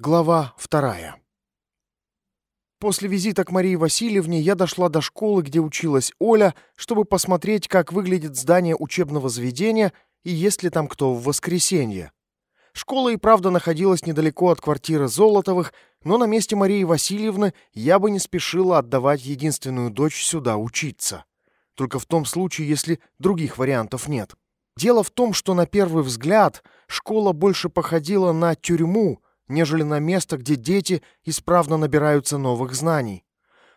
Глава вторая. После визита к Марии Васильевне я дошла до школы, где училась Оля, чтобы посмотреть, как выглядит здание учебного заведения и есть ли там кто в воскресенье. Школа и правда находилась недалеко от квартиры Золотовых, но на месте Марии Васильевны я бы не спешила отдавать единственную дочь сюда учиться. Только в том случае, если других вариантов нет. Дело в том, что на первый взгляд школа больше походила на тюрьму, нежели на место, где дети исправно набираются новых знаний.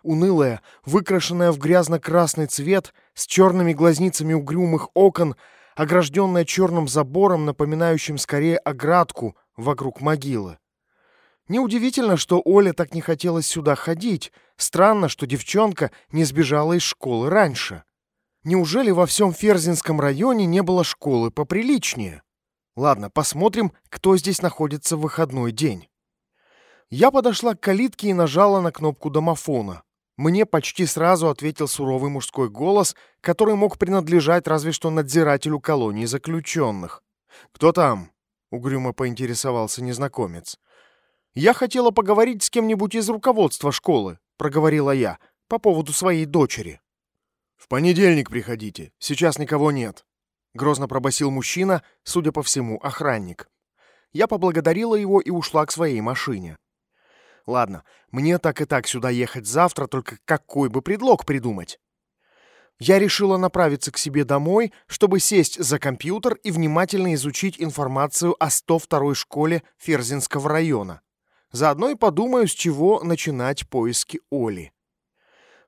Унылая, выкрашенная в грязно-красный цвет, с черными глазницами угрюмых окон, огражденная черным забором, напоминающим скорее оградку вокруг могилы. Неудивительно, что Оле так не хотелось сюда ходить. Странно, что девчонка не сбежала из школы раньше. Неужели во всем Ферзинском районе не было школы поприличнее? Ладно, посмотрим, кто здесь находится в выходной день. Я подошла к калитке и нажала на кнопку домофона. Мне почти сразу ответил суровый мужской голос, который мог принадлежать разве что надзирателю колонии заключенных. «Кто там?» — угрюмо поинтересовался незнакомец. «Я хотела поговорить с кем-нибудь из руководства школы», — проговорила я, по поводу своей дочери. «В понедельник приходите, сейчас никого нет», — грозно пробасил мужчина, судя по всему, охранник. Я поблагодарила его и ушла к своей машине. Ладно, мне так и так сюда ехать завтра, только какой бы предлог придумать? Я решила направиться к себе домой, чтобы сесть за компьютер и внимательно изучить информацию о 102-й школе Ферзинского района. Заодно и подумаю, с чего начинать поиски Оли.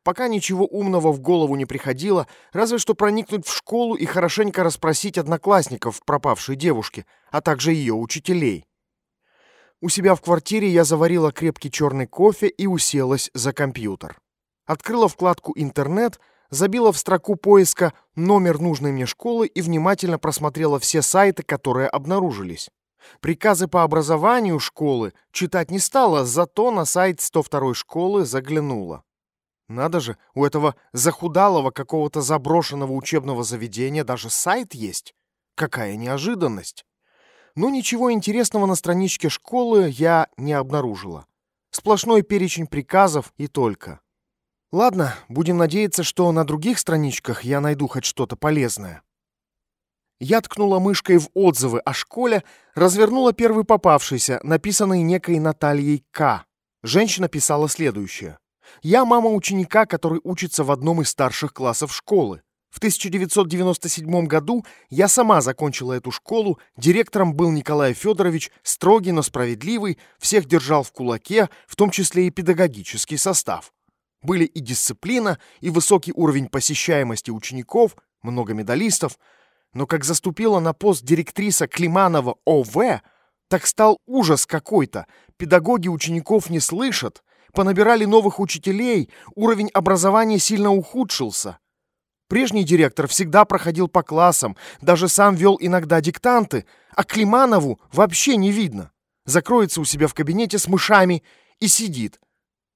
Пока ничего умного в голову не приходило, разве что проникнуть в школу и хорошенько расспросить одноклассников пропавшей девушки, а также ее учителей. У себя в квартире я заварила крепкий черный кофе и уселась за компьютер. Открыла вкладку «Интернет», забила в строку поиска номер нужной мне школы и внимательно просмотрела все сайты, которые обнаружились. Приказы по образованию школы читать не стала, зато на сайт 102 школы заглянула. Надо же, у этого захудалого какого-то заброшенного учебного заведения даже сайт есть. Какая неожиданность. Но ничего интересного на страничке школы я не обнаружила. Сплошной перечень приказов и только. Ладно, будем надеяться, что на других страничках я найду хоть что-то полезное. Я ткнула мышкой в отзывы о школе, развернула первый попавшийся, написанный некой Натальей К. Женщина писала следующее. Я мама ученика, который учится в одном из старших классов школы. В 1997 году я сама закончила эту школу, директором был Николай Федорович, строгий, но справедливый, всех держал в кулаке, в том числе и педагогический состав. Были и дисциплина, и высокий уровень посещаемости учеников, много медалистов, но как заступила на пост директриса Климанова ОВ, так стал ужас какой-то. Педагоги учеников не слышат, понабирали новых учителей, уровень образования сильно ухудшился. Прежний директор всегда проходил по классам, даже сам вел иногда диктанты, а Климанову вообще не видно. Закроется у себя в кабинете с мышами и сидит.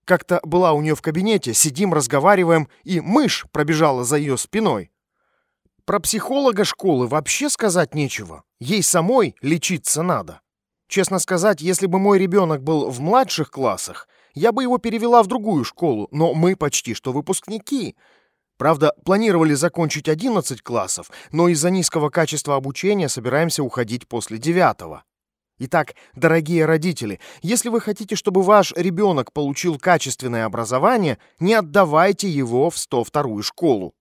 Как-то была у нее в кабинете, сидим, разговариваем, и мышь пробежала за ее спиной. Про психолога школы вообще сказать нечего. Ей самой лечиться надо. Честно сказать, если бы мой ребенок был в младших классах, я бы его перевела в другую школу, но мы почти что выпускники. Правда, планировали закончить 11 классов, но из-за низкого качества обучения собираемся уходить после девятого. Итак, дорогие родители, если вы хотите, чтобы ваш ребенок получил качественное образование, не отдавайте его в 102-ю школу.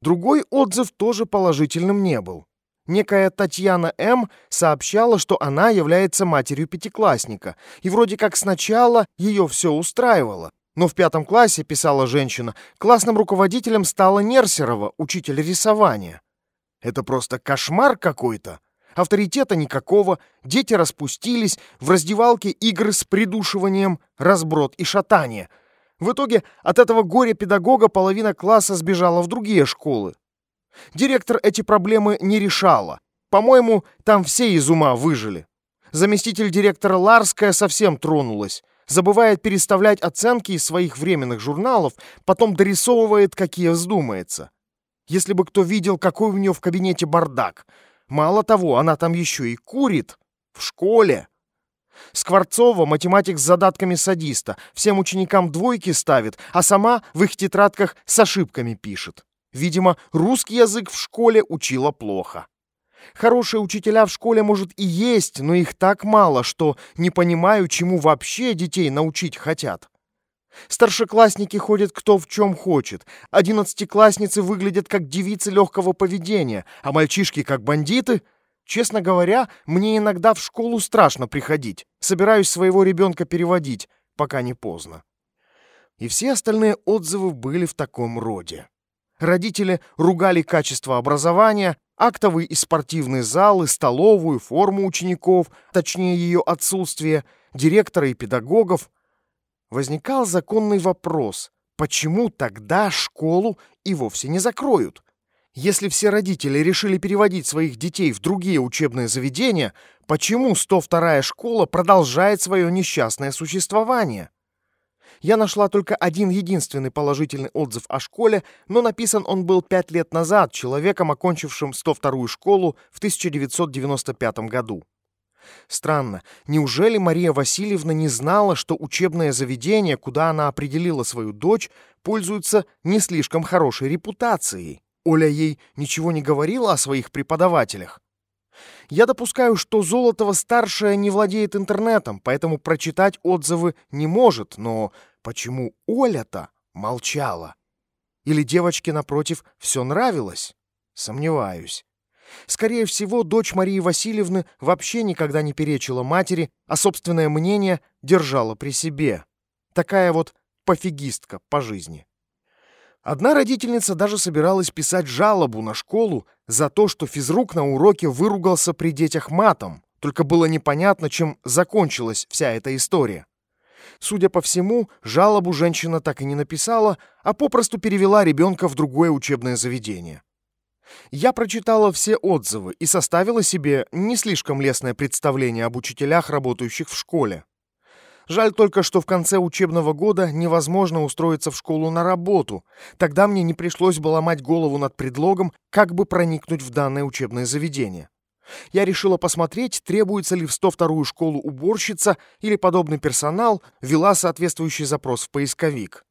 Другой отзыв тоже положительным не был. Некая Татьяна М. сообщала, что она является матерью пятиклассника, и вроде как сначала ее все устраивало. Но в пятом классе, писала женщина, классным руководителем стала Нерсерова, учитель рисования. Это просто кошмар какой-то. Авторитета никакого, дети распустились, в раздевалке игры с придушиванием, разброд и шатание. В итоге от этого горя-педагога половина класса сбежала в другие школы. Директор эти проблемы не решала. По-моему, там все из ума выжили. Заместитель директора Ларская совсем тронулась. Забывает переставлять оценки из своих временных журналов, потом дорисовывает, какие вздумается. Если бы кто видел, какой у нее в кабинете бардак. Мало того, она там еще и курит. В школе. Скворцова математик с задатками садиста, всем ученикам двойки ставит, а сама в их тетрадках с ошибками пишет. Видимо, русский язык в школе учила плохо. Хорошие учителя в школе, может, и есть, но их так мало, что не понимаю, чему вообще детей научить хотят. Старшеклассники ходят кто в чем хочет. Одиннадцатиклассницы выглядят как девицы легкого поведения, а мальчишки как бандиты. Честно говоря, мне иногда в школу страшно приходить. Собираюсь своего ребенка переводить, пока не поздно. И все остальные отзывы были в таком роде. Родители ругали качество образования, актовый и спортивный залы, столовую, форму учеников, точнее ее отсутствие, директора и педагогов. Возникал законный вопрос, почему тогда школу и вовсе не закроют? Если все родители решили переводить своих детей в другие учебные заведения, почему 102-я школа продолжает свое несчастное существование? Я нашла только один единственный положительный отзыв о школе, но написан он был пять лет назад человеком, окончившим 102-ю школу в 1995 году. Странно, неужели Мария Васильевна не знала, что учебное заведение, куда она определила свою дочь, пользуется не слишком хорошей репутацией? Оля ей ничего не говорила о своих преподавателях. Я допускаю, что Золотова-старшая не владеет интернетом, поэтому прочитать отзывы не может, но почему Оля-то молчала? Или девочке, напротив, все нравилось? Сомневаюсь. Скорее всего, дочь Марии Васильевны вообще никогда не перечила матери, а собственное мнение держала при себе. Такая вот пофигистка по жизни. Одна родительница даже собиралась писать жалобу на школу за то, что физрук на уроке выругался при детях матом, только было непонятно, чем закончилась вся эта история. Судя по всему, жалобу женщина так и не написала, а попросту перевела ребенка в другое учебное заведение. Я прочитала все отзывы и составила себе не слишком лестное представление об учителях, работающих в школе. Жаль только, что в конце учебного года невозможно устроиться в школу на работу. Тогда мне не пришлось бы ломать голову над предлогом, как бы проникнуть в данное учебное заведение. Я решила посмотреть, требуется ли в 102-ю школу уборщица или подобный персонал, ввела соответствующий запрос в поисковик.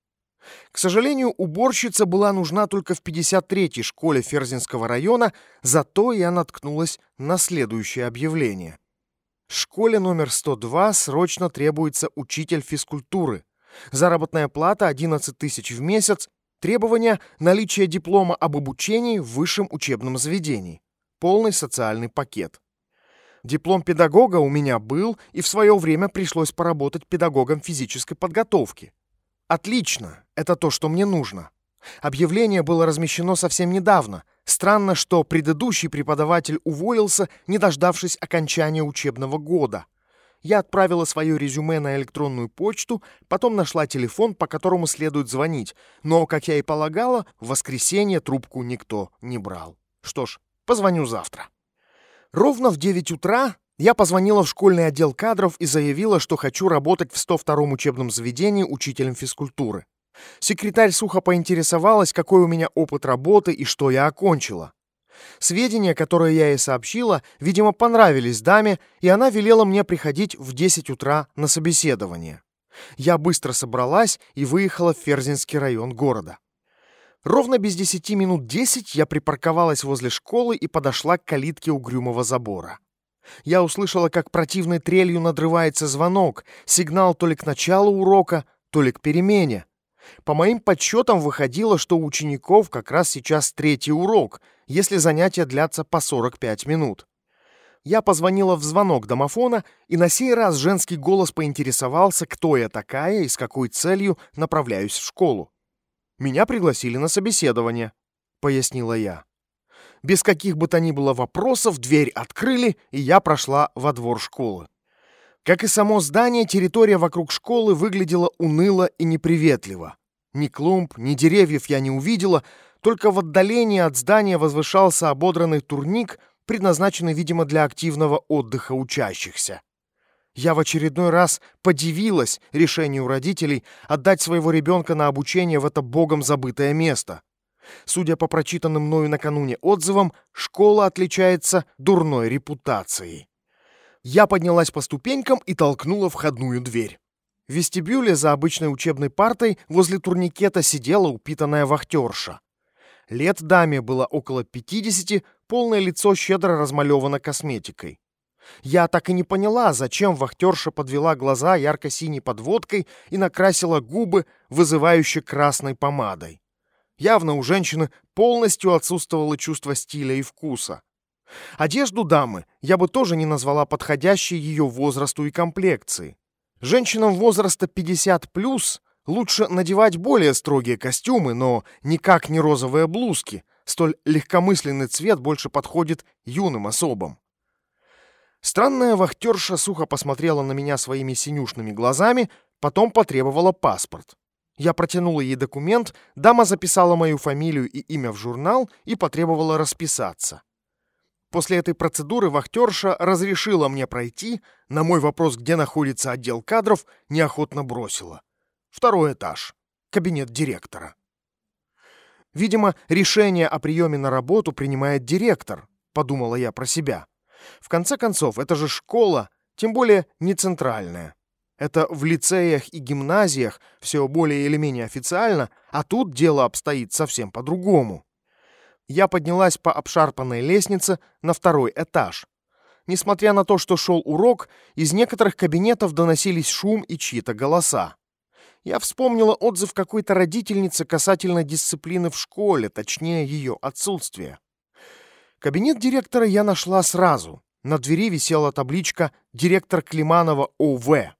К сожалению, уборщица была нужна только в 53-й школе Ферзинского района, зато я наткнулась на следующее объявление. Школе номер 102 срочно требуется учитель физкультуры. Заработная плата 11 тысяч в месяц. Требования – наличие диплома об обучении в высшем учебном заведении. Полный социальный пакет. Диплом педагога у меня был, и в свое время пришлось поработать педагогом физической подготовки. Отлично, это то, что мне нужно. Объявление было размещено совсем недавно. Странно, что предыдущий преподаватель уволился, не дождавшись окончания учебного года. Я отправила свое резюме на электронную почту, потом нашла телефон, по которому следует звонить, но, как я и полагала, в воскресенье трубку никто не брал. Что ж, позвоню завтра. Ровно в 9 утра я позвонила в школьный отдел кадров и заявила, что хочу работать в 102-м учебном заведении учителем физкультуры. Секретарь сухо поинтересовалась, какой у меня опыт работы и что я окончила. Сведения, которые я ей сообщила, видимо, понравились даме, и она велела мне приходить в 10 утра на собеседование. Я быстро собралась и выехала в Ферзинский район города. Ровно без 10 минут 10 я припарковалась возле школы и подошла к калитке угрюмого забора. Я услышала, как противной трелью надрывается звонок, сигнал то ли к началу урока, то ли к перемене. По моим подсчетам выходило, что у учеников как раз сейчас третий урок, если занятия длятся по 45 минут. Я позвонила в звонок домофона, и на сей раз женский голос поинтересовался, кто я такая и с какой целью направляюсь в школу. «Меня пригласили на собеседование», — пояснила я. Без каких бы то ни было вопросов дверь открыли, и я прошла во двор школы. Как и само здание, территория вокруг школы выглядела уныло и неприветливо. Ни клумб, ни деревьев я не увидела, только в отдалении от здания возвышался ободранный турник, предназначенный, видимо, для активного отдыха учащихся. Я в очередной раз подивилась решению родителей отдать своего ребенка на обучение в это богом забытое место. Судя по прочитанным мною накануне отзывам, школа отличается дурной репутацией. Я поднялась по ступенькам и толкнула входную дверь. В вестибюле за обычной учебной партой возле турникета сидела упитанная вахтерша. Лет даме было около 50, полное лицо щедро размалевано косметикой. Я так и не поняла, зачем вахтерша подвела глаза ярко-синей подводкой и накрасила губы вызывающе красной помадой. Явно у женщины полностью отсутствовало чувство стиля и вкуса. Одежду дамы я бы тоже не назвала подходящей ее возрасту и комплекции. Женщинам возраста 50+, лучше надевать более строгие костюмы, но никак не розовые блузки. Столь легкомысленный цвет больше подходит юным особам. Странная вахтерша сухо посмотрела на меня своими синюшными глазами, потом потребовала паспорт. Я протянула ей документ, дама записала мою фамилию и имя в журнал и потребовала расписаться. После этой процедуры вахтерша разрешила мне пройти, на мой вопрос, где находится отдел кадров, неохотно бросила. Второй этаж. Кабинет директора. Видимо, решение о приеме на работу принимает директор, подумала я про себя. В конце концов, это же школа, тем более не центральная. Это в лицеях и гимназиях все более или менее официально, а тут дело обстоит совсем по-другому. Я поднялась по обшарпанной лестнице на второй этаж. Несмотря на то, что шел урок, из некоторых кабинетов доносились шум и чьи-то голоса. Я вспомнила отзыв какой-то родительницы касательно дисциплины в школе, точнее ее отсутствия. Кабинет директора я нашла сразу. На двери висела табличка «Директор Климанова О.В».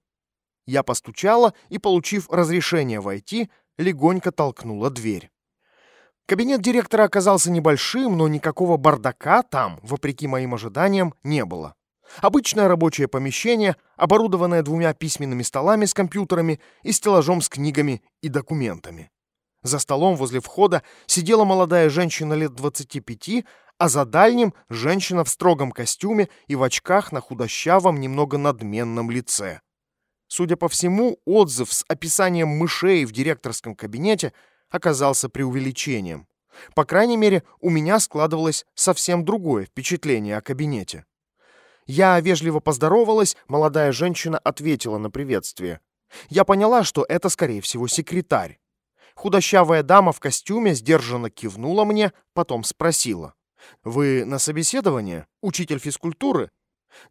Я постучала и, получив разрешение войти, легонько толкнула дверь. Кабинет директора оказался небольшим, но никакого бардака там, вопреки моим ожиданиям, не было. Обычное рабочее помещение, оборудованное двумя письменными столами с компьютерами и стеллажом с книгами и документами. За столом возле входа сидела молодая женщина лет 25, а за дальним женщина в строгом костюме и в очках на худощавом, немного надменном лице. Судя по всему, отзыв с описанием мышей в директорском кабинете оказался преувеличением. По крайней мере, у меня складывалось совсем другое впечатление о кабинете. Я вежливо поздоровалась, молодая женщина ответила на приветствие. Я поняла, что это, скорее всего, секретарь. Худощавая дама в костюме сдержанно кивнула мне, потом спросила. «Вы на собеседование? Учитель физкультуры?»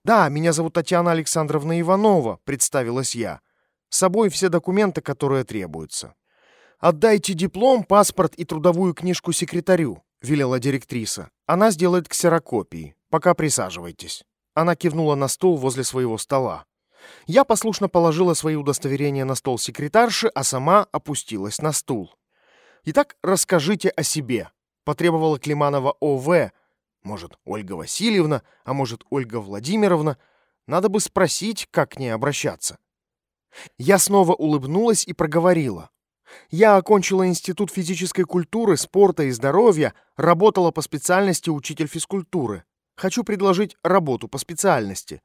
«Да, меня зовут Татьяна Александровна Иванова», — представилась я. «С собой все документы, которые требуются». «Отдайте диплом, паспорт и трудовую книжку секретарю», — велела директриса. «Она сделает ксерокопии. Пока присаживайтесь». Она кивнула на стул возле своего стола. Я послушно положила свои удостоверения на стол секретарши, а сама опустилась на стул. «Итак, расскажите о себе», — потребовала Климанова О.В., может, Ольга Васильевна, а может, Ольга Владимировна. Надо бы спросить, как к ней обращаться. Я снова улыбнулась и проговорила. Я окончила Институт физической культуры, спорта и здоровья, работала по специальности учитель физкультуры. Хочу предложить работу по специальности.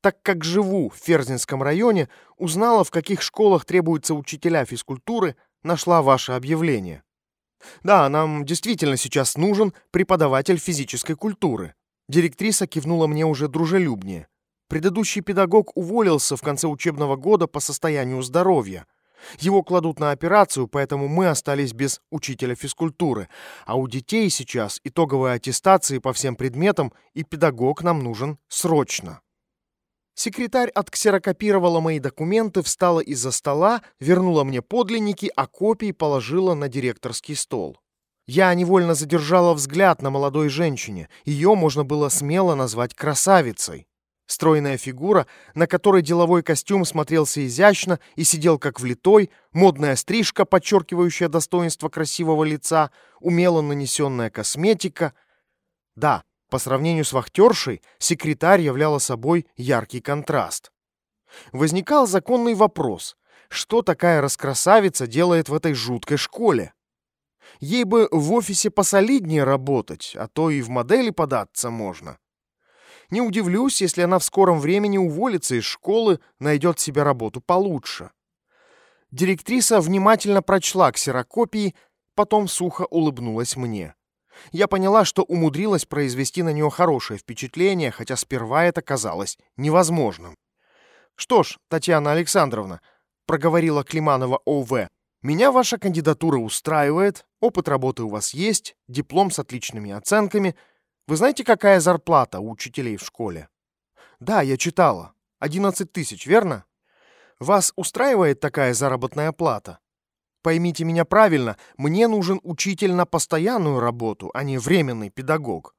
Так как живу в Ферзинском районе, узнала, в каких школах требуются учителя физкультуры, нашла ваше объявление. Да, нам действительно сейчас нужен преподаватель физической культуры. Директриса кивнула мне уже дружелюбнее. Предыдущий педагог уволился в конце учебного года по состоянию здоровья. Его кладут на операцию, поэтому мы остались без учителя физкультуры. А у детей сейчас итоговые аттестации по всем предметам, и педагог нам нужен срочно. Секретарь отксерокопировала мои документы, встала из-за стола, вернула мне подлинники, а копии положила на директорский стол. Я невольно задержала взгляд на молодой женщине. Ее можно было смело назвать красавицей. Стройная фигура, на которой деловой костюм смотрелся изящно и сидел как влитой, модная стрижка, подчеркивающая достоинство красивого лица, умело нанесенная косметика. Да, по сравнению с вахтершей, секретарь являла собой яркий контраст. Возникал законный вопрос, что такая раскрасавица делает в этой жуткой школе? Ей бы в офисе посолиднее работать, а то и в модели податься можно. Не удивлюсь, если она в скором времени уволится из школы, найдет себе работу получше. Директриса внимательно прочла ксерокопии, потом сухо улыбнулась мне. Я поняла, что умудрилась произвести на нее хорошее впечатление, хотя сперва это казалось невозможным. «Что ж, Татьяна Александровна», — проговорила Климанова ОВ, «меня ваша кандидатура устраивает, опыт работы у вас есть, диплом с отличными оценками. Вы знаете, какая зарплата у учителей в школе?» «Да, я читала. 11 тысяч, верно?» «Вас устраивает такая заработная плата?» Поймите меня правильно, мне нужен учитель на постоянную работу, а не временный педагог.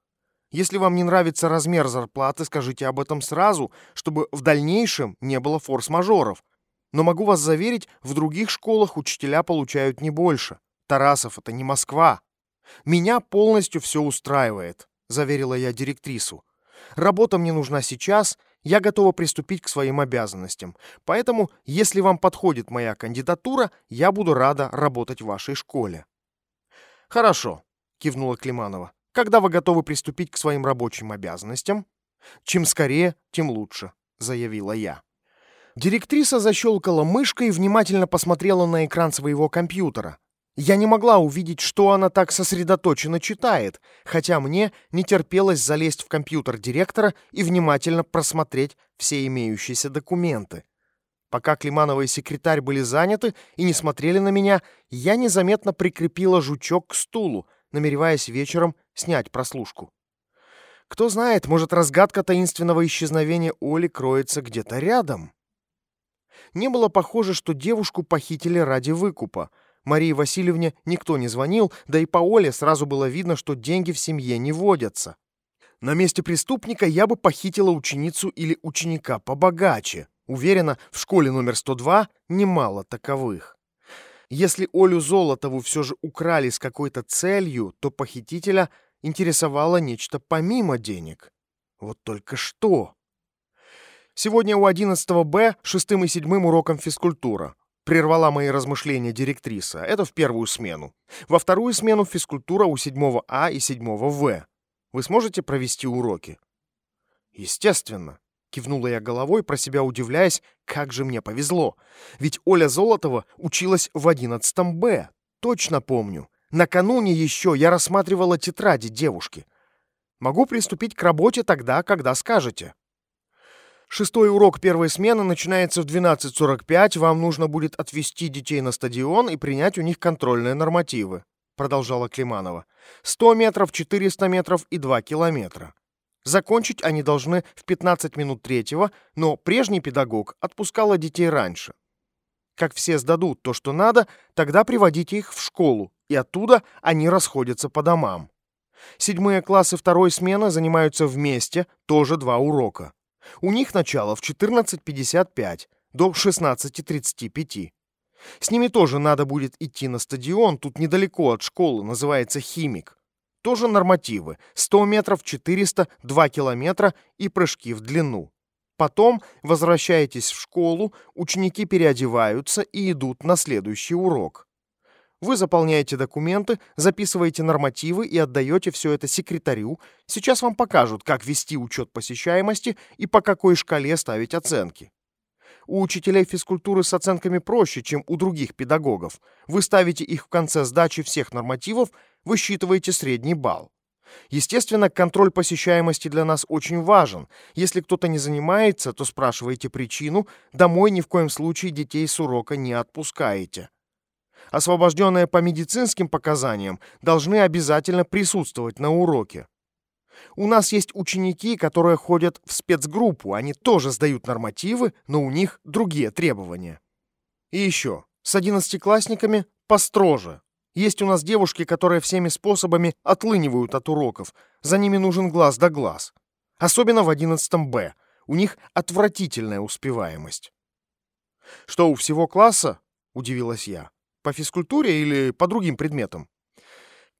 Если вам не нравится размер зарплаты, скажите об этом сразу, чтобы в дальнейшем не было форс-мажоров. Но могу вас заверить, в других школах учителя получают не больше. Тарасов — это не Москва. Меня полностью все устраивает, заверила я директрису. Работа мне нужна сейчас, я готова приступить к своим обязанностям. Поэтому, если вам подходит моя кандидатура, я буду рада работать в вашей школе. Хорошо, кивнула Климанова. Когда вы готовы приступить к своим рабочим обязанностям? Чем скорее, тем лучше, заявила я. Директриса защелкала мышкой и внимательно посмотрела на экран своего компьютера. Я не могла увидеть, что она так сосредоточенно читает, хотя мне не терпелось залезть в компьютер директора и внимательно просмотреть все имеющиеся документы. Пока Климанова и секретарь были заняты и не смотрели на меня, я незаметно прикрепила жучок к стулу, намереваясь вечером снять прослушку. Кто знает, может, разгадка таинственного исчезновения Оли кроется где-то рядом. Не было похоже, что девушку похитили ради выкупа — Марии Васильевне никто не звонил, да и по Оле сразу было видно, что деньги в семье не водятся. На месте преступника я бы похитила ученицу или ученика побогаче. Уверена, в школе номер 102 немало таковых. Если Олю Золотову все же украли с какой-то целью, то похитителя интересовало нечто помимо денег. Вот только что? Сегодня у 11 Б шестым и седьмым уроком физкультура. Прервала мои размышления директриса. Это в первую смену. Во вторую смену физкультура у 7 А и 7 В. Вы сможете провести уроки? Естественно. Кивнула я головой, про себя удивляясь, как же мне повезло. Ведь Оля Золотова училась в 11 Б. Точно помню. Накануне еще я рассматривала тетради девушки. Могу приступить к работе тогда, когда скажете. Шестой урок первой смены начинается в 12.45. Вам нужно будет отвезти детей на стадион и принять у них контрольные нормативы», — продолжала Климанова. «100 метров, 400 метров и 2 километра. Закончить они должны в 15 минут третьего, но прежний педагог отпускала детей раньше. Как все сдадут то, что надо, тогда приводите их в школу, и оттуда они расходятся по домам. Седьмые классы второй смены занимаются вместе, тоже два урока. У них начало в 14.55 до 16.35. С ними тоже надо будет идти на стадион, тут недалеко от школы, называется «Химик». Тоже нормативы. 100 метров, 400, 2 километра и прыжки в длину. Потом возвращаетесь в школу, ученики переодеваются и идут на следующий урок. Вы заполняете документы, записываете нормативы и отдаете все это секретарю. Сейчас вам покажут, как вести учет посещаемости и по какой шкале ставить оценки. У учителей физкультуры с оценками проще, чем у других педагогов. Вы ставите их в конце сдачи всех нормативов, высчитываете средний балл. Естественно, контроль посещаемости для нас очень важен. Если кто-то не занимается, то спрашиваете причину, домой ни в коем случае детей с урока не отпускаете освобожденные по медицинским показаниям, должны обязательно присутствовать на уроке. У нас есть ученики, которые ходят в спецгруппу, они тоже сдают нормативы, но у них другие требования. И еще, с одиннадцатиклассниками построже. Есть у нас девушки, которые всеми способами отлынивают от уроков. За ними нужен глаз да глаз. Особенно в 11 Б. У них отвратительная успеваемость. «Что, у всего класса?» — удивилась я. По физкультуре или по другим предметам?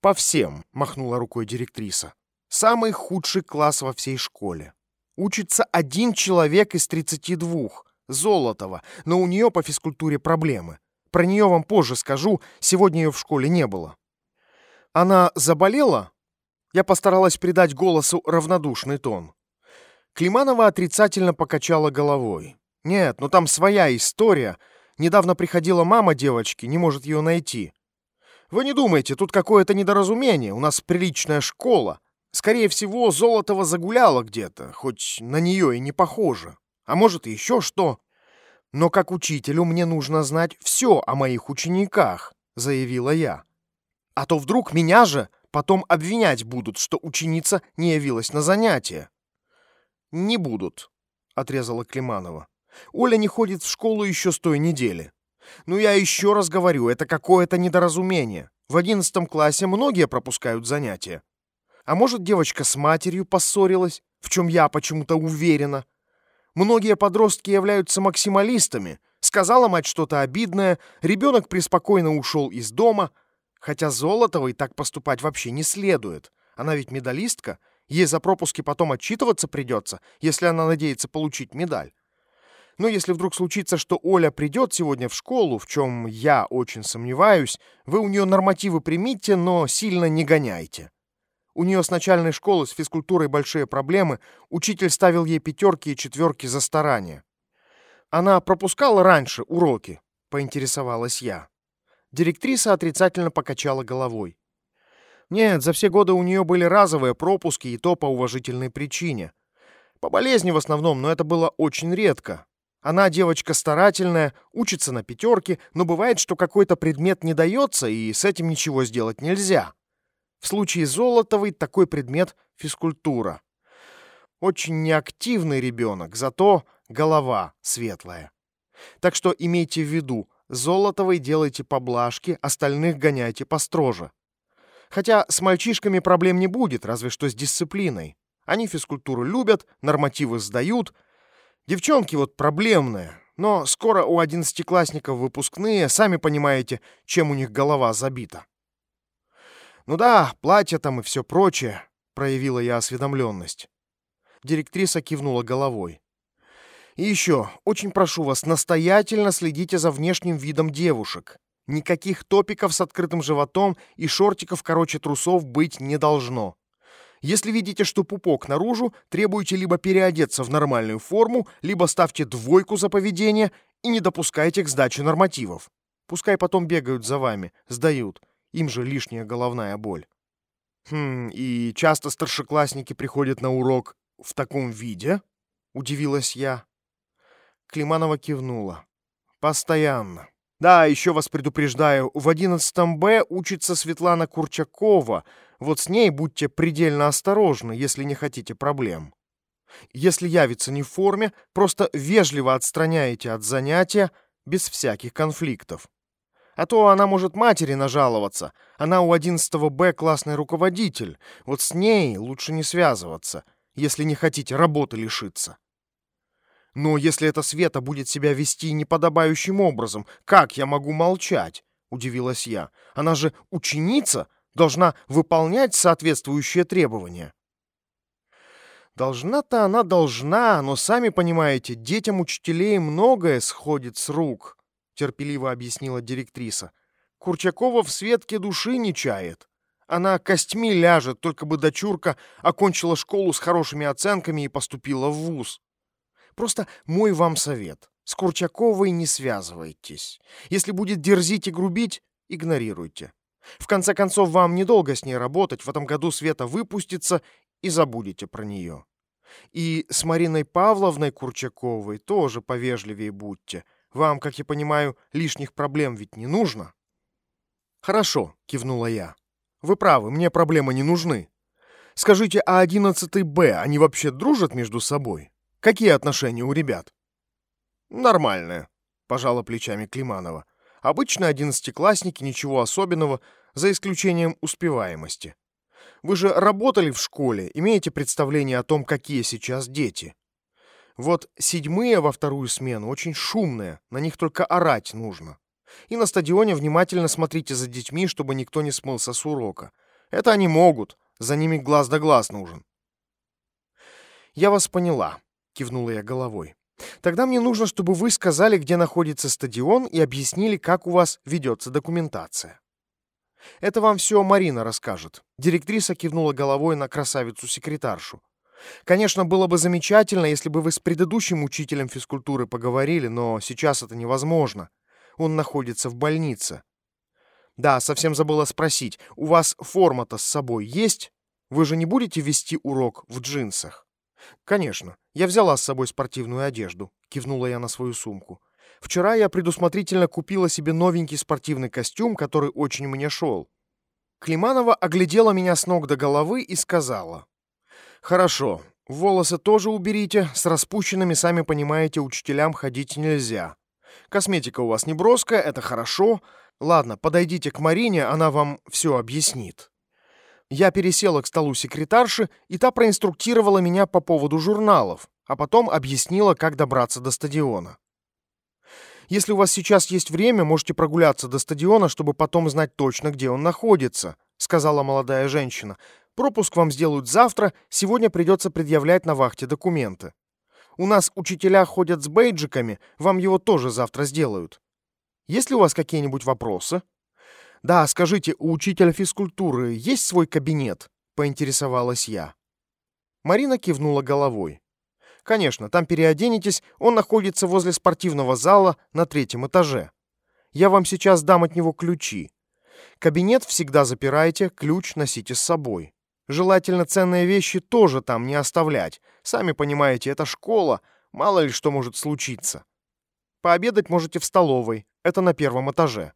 По всем, махнула рукой директриса. Самый худший класс во всей школе. Учится один человек из 32, Золотова, но у нее по физкультуре проблемы. Про нее вам позже скажу, сегодня ее в школе не было. Она заболела? Я постаралась придать голосу равнодушный тон. Климанова отрицательно покачала головой. Нет, ну там своя история — Недавно приходила мама девочки, не может ее найти. Вы не думайте, тут какое-то недоразумение, у нас приличная школа. Скорее всего, Золотова загуляла где-то, хоть на нее и не похоже. А может, еще что. Но как учителю мне нужно знать все о моих учениках, заявила я. А то вдруг меня же потом обвинять будут, что ученица не явилась на занятия. Не будут, отрезала Климанова. Оля не ходит в школу еще с той недели. Ну, я еще раз говорю, это какое-то недоразумение. В одиннадцатом классе многие пропускают занятия. А может, девочка с матерью поссорилась, в чем я почему-то уверена. Многие подростки являются максималистами. Сказала мать что-то обидное, ребенок преспокойно ушел из дома. Хотя Золотовой так поступать вообще не следует. Она ведь медалистка. Ей за пропуски потом отчитываться придется, если она надеется получить медаль. Но если вдруг случится, что Оля придет сегодня в школу, в чем я очень сомневаюсь, вы у нее нормативы примите, но сильно не гоняйте. У нее с начальной школы с физкультурой большие проблемы, учитель ставил ей пятерки и четверки за старание. Она пропускала раньше уроки, поинтересовалась я. Директриса отрицательно покачала головой. Нет, за все годы у нее были разовые пропуски, и то по уважительной причине. По болезни в основном, но это было очень редко. Она девочка старательная, учится на пятерке, но бывает, что какой-то предмет не дается, и с этим ничего сделать нельзя. В случае Золотовой такой предмет — физкультура. Очень неактивный ребенок, зато голова светлая. Так что имейте в виду, Золотовой делайте поблажки, остальных гоняйте построже. Хотя с мальчишками проблем не будет, разве что с дисциплиной. Они физкультуру любят, нормативы сдают — Девчонки вот проблемные, но скоро у одиннадцатиклассников выпускные, сами понимаете, чем у них голова забита. Ну да, платья там и все прочее, проявила я осведомленность. Директриса кивнула головой. И еще, очень прошу вас, настоятельно следите за внешним видом девушек. Никаких топиков с открытым животом и шортиков короче трусов быть не должно. Если видите, что пупок наружу, требуйте либо переодеться в нормальную форму, либо ставьте двойку за поведение и не допускайте к сдаче нормативов. Пускай потом бегают за вами, сдают. Им же лишняя головная боль. Хм, и часто старшеклассники приходят на урок в таком виде? Удивилась я. Климанова кивнула. Постоянно. Да, еще вас предупреждаю, в 11 Б учится Светлана Курчакова. Вот с ней будьте предельно осторожны, если не хотите проблем. Если явится не в форме, просто вежливо отстраняете от занятия без всяких конфликтов. А то она может матери нажаловаться. Она у 11 Б классный руководитель. Вот с ней лучше не связываться, если не хотите работы лишиться. Но если эта Света будет себя вести неподобающим образом, как я могу молчать? Удивилась я. Она же ученица, должна выполнять соответствующие требования. Должна-то она должна, но сами понимаете, детям учителей многое сходит с рук, терпеливо объяснила директриса. Курчакова в Светке души не чает. Она костьми ляжет, только бы дочурка окончила школу с хорошими оценками и поступила в вуз. Просто мой вам совет. С Курчаковой не связывайтесь. Если будет дерзить и грубить, игнорируйте. В конце концов, вам недолго с ней работать. В этом году Света выпустится, и забудете про нее. И с Мариной Павловной Курчаковой тоже повежливее будьте. Вам, как я понимаю, лишних проблем ведь не нужно. Хорошо, кивнула я. Вы правы, мне проблемы не нужны. Скажите, а 11 Б, они вообще дружат между собой? Какие отношения у ребят? Нормальные, пожала плечами Климанова. Обычно одиннадцатиклассники, ничего особенного, за исключением успеваемости. Вы же работали в школе, имеете представление о том, какие сейчас дети. Вот седьмые во вторую смену очень шумные, на них только орать нужно. И на стадионе внимательно смотрите за детьми, чтобы никто не смылся с урока. Это они могут, за ними глаз да глаз нужен. Я вас поняла кивнула я головой. Тогда мне нужно, чтобы вы сказали, где находится стадион, и объяснили, как у вас ведется документация. Это вам все Марина расскажет. Директриса кивнула головой на красавицу-секретаршу. Конечно, было бы замечательно, если бы вы с предыдущим учителем физкультуры поговорили, но сейчас это невозможно. Он находится в больнице. Да, совсем забыла спросить, у вас форма-то с собой есть? Вы же не будете вести урок в джинсах? Конечно, я взяла с собой спортивную одежду, кивнула я на свою сумку. Вчера я предусмотрительно купила себе новенький спортивный костюм, который очень мне шел. Климанова оглядела меня с ног до головы и сказала. «Хорошо, волосы тоже уберите, с распущенными, сами понимаете, учителям ходить нельзя. Косметика у вас не броская, это хорошо. Ладно, подойдите к Марине, она вам все объяснит». Я пересела к столу секретарши, и та проинструктировала меня по поводу журналов, а потом объяснила, как добраться до стадиона. Если у вас сейчас есть время, можете прогуляться до стадиона, чтобы потом знать точно, где он находится», — сказала молодая женщина. «Пропуск вам сделают завтра, сегодня придется предъявлять на вахте документы. У нас учителя ходят с бейджиками, вам его тоже завтра сделают. Есть ли у вас какие-нибудь вопросы?» «Да, скажите, у учителя физкультуры есть свой кабинет?» — поинтересовалась я. Марина кивнула головой. Конечно, там переоденетесь, он находится возле спортивного зала на третьем этаже. Я вам сейчас дам от него ключи. Кабинет всегда запирайте, ключ носите с собой. Желательно ценные вещи тоже там не оставлять. Сами понимаете, это школа, мало ли что может случиться. Пообедать можете в столовой, это на первом этаже.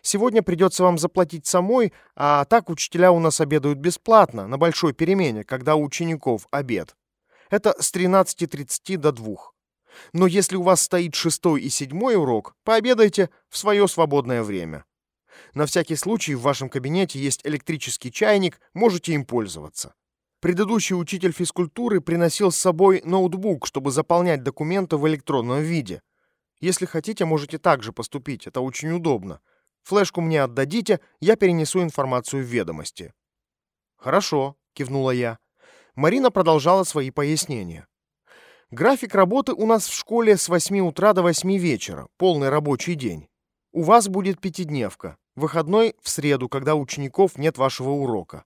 Сегодня придется вам заплатить самой, а так учителя у нас обедают бесплатно, на большой перемене, когда у учеников обед. Это с 13.30 до 2. Но если у вас стоит шестой и седьмой урок, пообедайте в свое свободное время. На всякий случай в вашем кабинете есть электрический чайник, можете им пользоваться. Предыдущий учитель физкультуры приносил с собой ноутбук, чтобы заполнять документы в электронном виде. Если хотите, можете также поступить, это очень удобно. Флешку мне отдадите, я перенесу информацию в ведомости. Хорошо, кивнула я. Марина продолжала свои пояснения. График работы у нас в школе с 8 утра до 8 вечера, полный рабочий день. У вас будет пятидневка, выходной в среду, когда учеников нет вашего урока.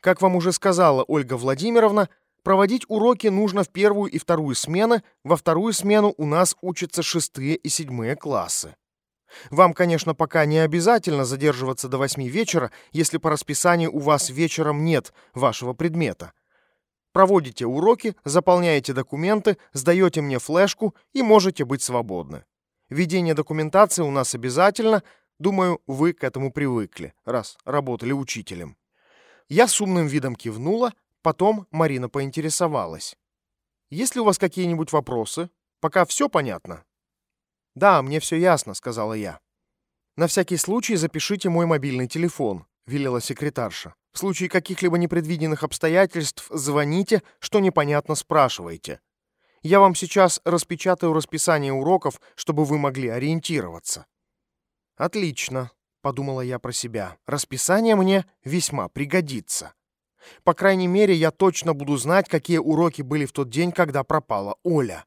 Как вам уже сказала Ольга Владимировна, проводить уроки нужно в первую и вторую смены, во вторую смену у нас учатся шестые и седьмые классы. Вам, конечно, пока не обязательно задерживаться до 8 вечера, если по расписанию у вас вечером нет вашего предмета. Проводите уроки, заполняете документы, сдаете мне флешку и можете быть свободны. Ведение документации у нас обязательно. Думаю, вы к этому привыкли, раз работали учителем. Я с умным видом кивнула, потом Марина поинтересовалась. Есть ли у вас какие-нибудь вопросы? Пока все понятно? Да, мне все ясно, сказала я. На всякий случай запишите мой мобильный телефон, велела секретарша. В случае каких-либо непредвиденных обстоятельств звоните, что непонятно спрашивайте. Я вам сейчас распечатаю расписание уроков, чтобы вы могли ориентироваться. Отлично, подумала я про себя. Расписание мне весьма пригодится. По крайней мере, я точно буду знать, какие уроки были в тот день, когда пропала Оля.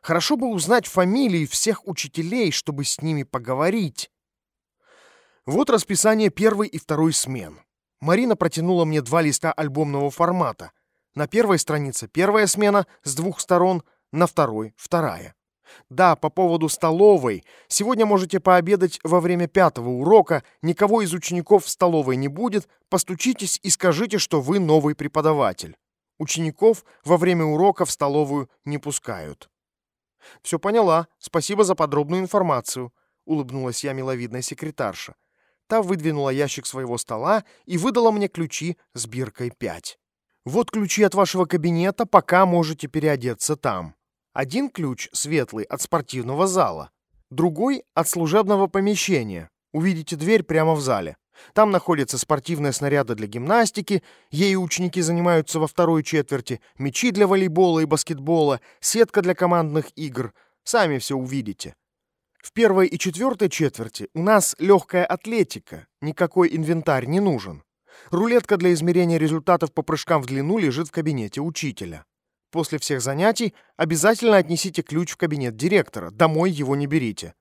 Хорошо бы узнать фамилии всех учителей, чтобы с ними поговорить. Вот расписание первой и второй смен. Марина протянула мне два листа альбомного формата. На первой странице первая смена с двух сторон, на второй — вторая. Да, по поводу столовой. Сегодня можете пообедать во время пятого урока. Никого из учеников в столовой не будет. Постучитесь и скажите, что вы новый преподаватель. Учеников во время урока в столовую не пускают. Все поняла. Спасибо за подробную информацию, улыбнулась я миловидной секретарша. Та выдвинула ящик своего стола и выдала мне ключи с биркой 5. «Вот ключи от вашего кабинета, пока можете переодеться там. Один ключ светлый от спортивного зала, другой от служебного помещения. Увидите дверь прямо в зале. Там находятся спортивные снаряды для гимнастики, ею ученики занимаются во второй четверти, мячи для волейбола и баскетбола, сетка для командных игр. Сами все увидите. В первой и четвертой четверти у нас легкая атлетика, никакой инвентарь не нужен. Рулетка для измерения результатов по прыжкам в длину лежит в кабинете учителя. После всех занятий обязательно отнесите ключ в кабинет директора, домой его не берите.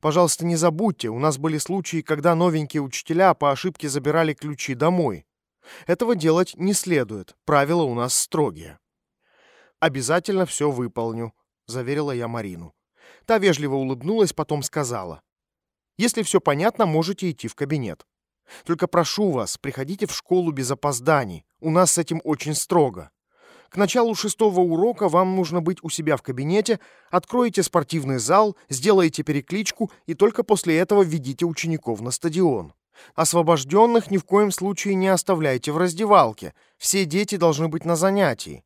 Пожалуйста, не забудьте, у нас были случаи, когда новенькие учителя по ошибке забирали ключи домой. Этого делать не следует, правила у нас строгие. «Обязательно все выполню», — заверила я Марину. Та вежливо улыбнулась, потом сказала. «Если все понятно, можете идти в кабинет. Только прошу вас, приходите в школу без опозданий. У нас с этим очень строго. К началу шестого урока вам нужно быть у себя в кабинете, откроете спортивный зал, сделаете перекличку и только после этого введите учеников на стадион. Освобожденных ни в коем случае не оставляйте в раздевалке. Все дети должны быть на занятии.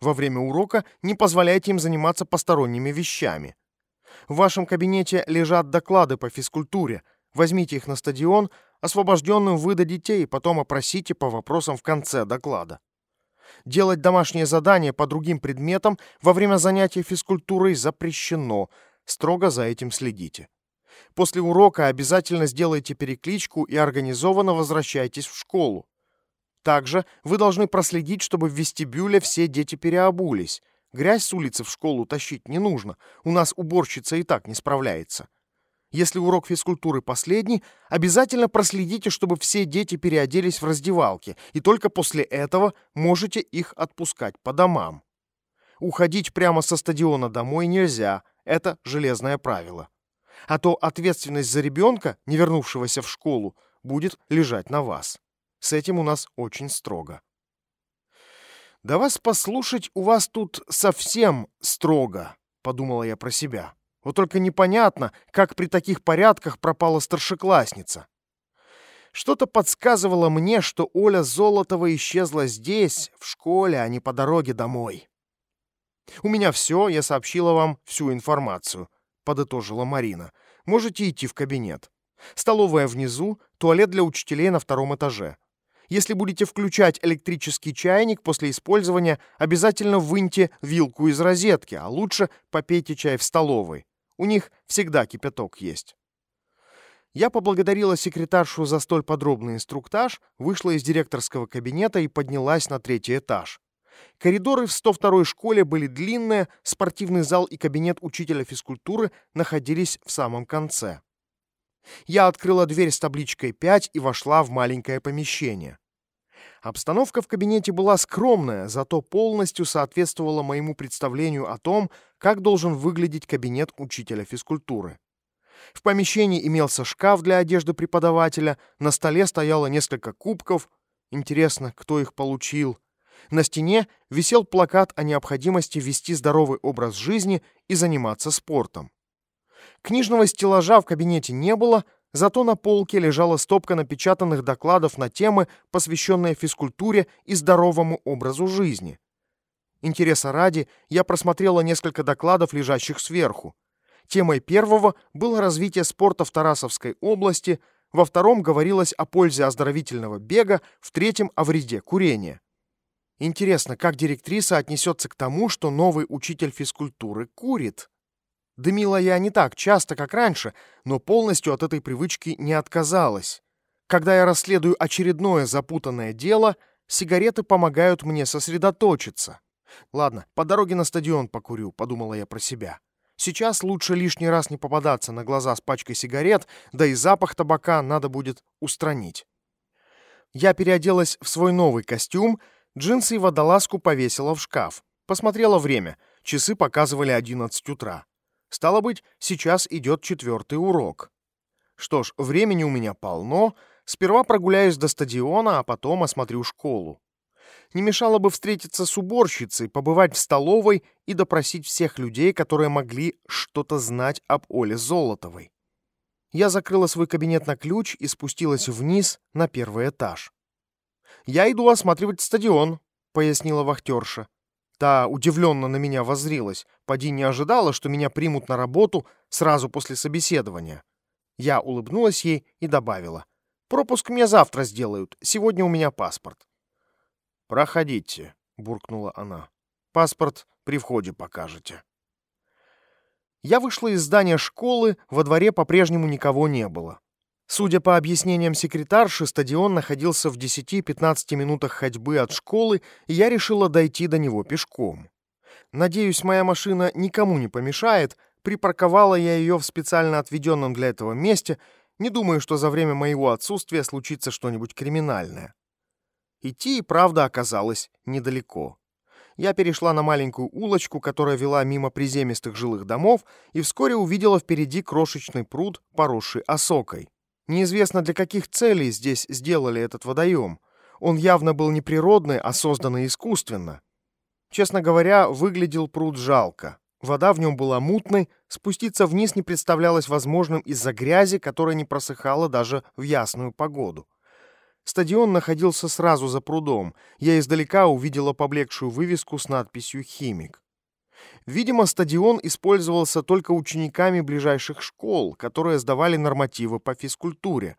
Во время урока не позволяйте им заниматься посторонними вещами. В вашем кабинете лежат доклады по физкультуре. Возьмите их на стадион, освобожденным выдадите и потом опросите по вопросам в конце доклада. Делать домашние задания по другим предметам во время занятий физкультурой запрещено. Строго за этим следите. После урока обязательно сделайте перекличку и организованно возвращайтесь в школу. Также вы должны проследить, чтобы в вестибюле все дети переобулись. Грязь с улицы в школу тащить не нужно. У нас уборщица и так не справляется. Если урок физкультуры последний, обязательно проследите, чтобы все дети переоделись в раздевалке, и только после этого можете их отпускать по домам. Уходить прямо со стадиона домой нельзя, это железное правило. А то ответственность за ребенка, не вернувшегося в школу, будет лежать на вас. С этим у нас очень строго. «Да вас послушать у вас тут совсем строго», — подумала я про себя. Вот только непонятно, как при таких порядках пропала старшеклассница. Что-то подсказывало мне, что Оля Золотова исчезла здесь, в школе, а не по дороге домой. «У меня все, я сообщила вам всю информацию», — подытожила Марина. «Можете идти в кабинет. Столовая внизу, туалет для учителей на втором этаже. Если будете включать электрический чайник после использования, обязательно выньте вилку из розетки, а лучше попейте чай в столовой. У них всегда кипяток есть. Я поблагодарила секретаршу за столь подробный инструктаж, вышла из директорского кабинета и поднялась на третий этаж. Коридоры в 102-й школе были длинные, спортивный зал и кабинет учителя физкультуры находились в самом конце. Я открыла дверь с табличкой 5 и вошла в маленькое помещение. Обстановка в кабинете была скромная, зато полностью соответствовала моему представлению о том, как должен выглядеть кабинет учителя физкультуры. В помещении имелся шкаф для одежды преподавателя, на столе стояло несколько кубков. Интересно, кто их получил. На стене висел плакат о необходимости вести здоровый образ жизни и заниматься спортом. Книжного стеллажа в кабинете не было, Зато на полке лежала стопка напечатанных докладов на темы, посвященные физкультуре и здоровому образу жизни. Интереса ради, я просмотрела несколько докладов, лежащих сверху. Темой первого было развитие спорта в Тарасовской области, во втором говорилось о пользе оздоровительного бега, в третьем — о вреде курения. Интересно, как директриса отнесется к тому, что новый учитель физкультуры курит? Дымила я не так часто, как раньше, но полностью от этой привычки не отказалась. Когда я расследую очередное запутанное дело, сигареты помогают мне сосредоточиться. Ладно, по дороге на стадион покурю, подумала я про себя. Сейчас лучше лишний раз не попадаться на глаза с пачкой сигарет, да и запах табака надо будет устранить. Я переоделась в свой новый костюм, джинсы и водолазку повесила в шкаф. Посмотрела время. Часы показывали 11 утра. Стало быть, сейчас идет четвертый урок. Что ж, времени у меня полно. Сперва прогуляюсь до стадиона, а потом осмотрю школу. Не мешало бы встретиться с уборщицей, побывать в столовой и допросить всех людей, которые могли что-то знать об Оле Золотовой. Я закрыла свой кабинет на ключ и спустилась вниз на первый этаж. «Я иду осматривать стадион», — пояснила вахтерша. Та удивленно на меня воззрилась. Поди не ожидала, что меня примут на работу сразу после собеседования. Я улыбнулась ей и добавила. «Пропуск мне завтра сделают. Сегодня у меня паспорт». «Проходите», — буркнула она. «Паспорт при входе покажете». Я вышла из здания школы, во дворе по-прежнему никого не было. Судя по объяснениям секретарши, стадион находился в 10-15 минутах ходьбы от школы, и я решила дойти до него пешком. Надеюсь, моя машина никому не помешает, припарковала я ее в специально отведенном для этого месте, не думаю, что за время моего отсутствия случится что-нибудь криминальное. Идти и правда оказалось недалеко. Я перешла на маленькую улочку, которая вела мимо приземистых жилых домов, и вскоре увидела впереди крошечный пруд, поросший осокой. Неизвестно, для каких целей здесь сделали этот водоем. Он явно был не природный, а созданный искусственно. Честно говоря, выглядел пруд жалко. Вода в нем была мутной, спуститься вниз не представлялось возможным из-за грязи, которая не просыхала даже в ясную погоду. Стадион находился сразу за прудом. Я издалека увидела поблекшую вывеску с надписью «Химик». Видимо, стадион использовался только учениками ближайших школ, которые сдавали нормативы по физкультуре.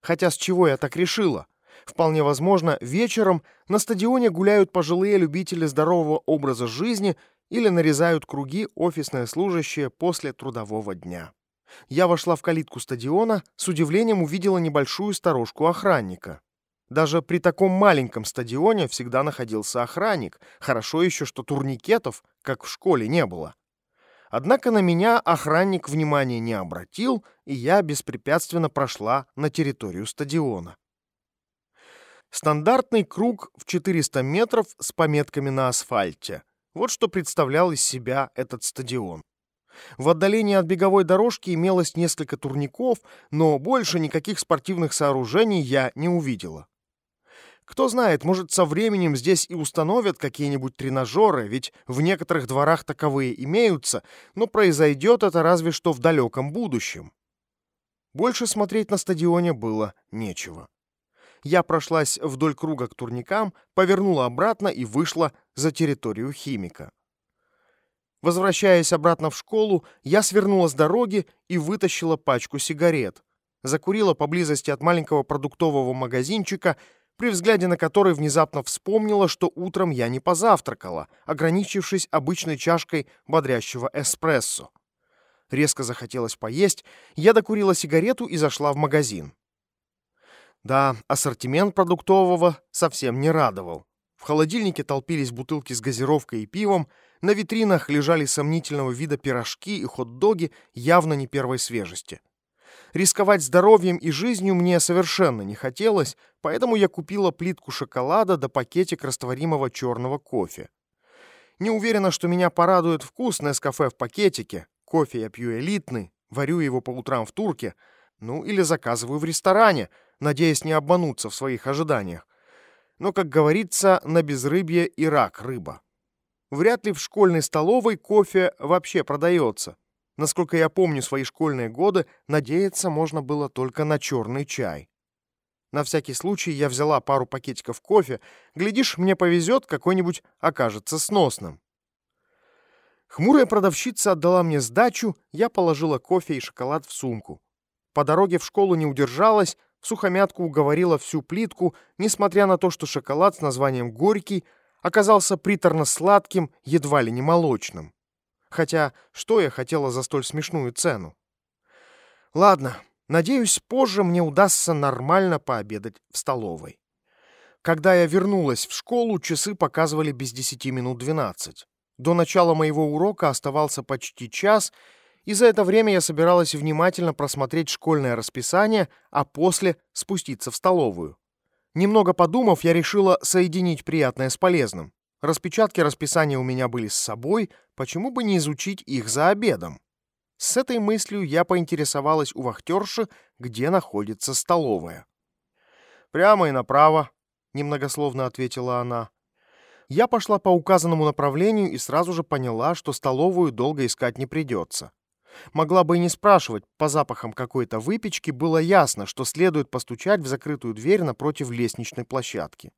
Хотя с чего я так решила? Вполне возможно, вечером на стадионе гуляют пожилые любители здорового образа жизни или нарезают круги офисные служащие после трудового дня. Я вошла в калитку стадиона, с удивлением увидела небольшую сторожку охранника. Даже при таком маленьком стадионе всегда находился охранник. Хорошо еще, что турникетов, как в школе, не было. Однако на меня охранник внимания не обратил, и я беспрепятственно прошла на территорию стадиона. Стандартный круг в 400 метров с пометками на асфальте. Вот что представлял из себя этот стадион. В отдалении от беговой дорожки имелось несколько турников, но больше никаких спортивных сооружений я не увидела. Кто знает, может, со временем здесь и установят какие-нибудь тренажеры, ведь в некоторых дворах таковые имеются, но произойдет это разве что в далеком будущем. Больше смотреть на стадионе было нечего. Я прошлась вдоль круга к турникам, повернула обратно и вышла за территорию химика. Возвращаясь обратно в школу, я свернула с дороги и вытащила пачку сигарет. Закурила поблизости от маленького продуктового магазинчика при взгляде на который внезапно вспомнила, что утром я не позавтракала, ограничившись обычной чашкой бодрящего эспрессо. Резко захотелось поесть, я докурила сигарету и зашла в магазин. Да, ассортимент продуктового совсем не радовал. В холодильнике толпились бутылки с газировкой и пивом, на витринах лежали сомнительного вида пирожки и хот-доги явно не первой свежести. Рисковать здоровьем и жизнью мне совершенно не хотелось, поэтому я купила плитку шоколада да пакетик растворимого черного кофе. Не уверена, что меня порадует вкус Нескафе в пакетике. Кофе я пью элитный, варю его по утрам в турке, ну или заказываю в ресторане, надеясь не обмануться в своих ожиданиях. Но, как говорится, на безрыбье и рак рыба. Вряд ли в школьной столовой кофе вообще продается. Насколько я помню свои школьные годы, надеяться можно было только на черный чай. На всякий случай я взяла пару пакетиков кофе. Глядишь, мне повезет, какой-нибудь окажется сносным. Хмурая продавщица отдала мне сдачу, я положила кофе и шоколад в сумку. По дороге в школу не удержалась, в сухомятку уговорила всю плитку, несмотря на то, что шоколад с названием «Горький» оказался приторно-сладким, едва ли не молочным. Хотя, что я хотела за столь смешную цену? Ладно, надеюсь, позже мне удастся нормально пообедать в столовой. Когда я вернулась в школу, часы показывали без десяти минут двенадцать. До начала моего урока оставался почти час, и за это время я собиралась внимательно просмотреть школьное расписание, а после спуститься в столовую. Немного подумав, я решила соединить приятное с полезным. Распечатки расписания у меня были с собой, почему бы не изучить их за обедом? С этой мыслью я поинтересовалась у вахтерши, где находится столовая. «Прямо и направо», — немногословно ответила она. Я пошла по указанному направлению и сразу же поняла, что столовую долго искать не придется. Могла бы и не спрашивать, по запахам какой-то выпечки было ясно, что следует постучать в закрытую дверь напротив лестничной площадки.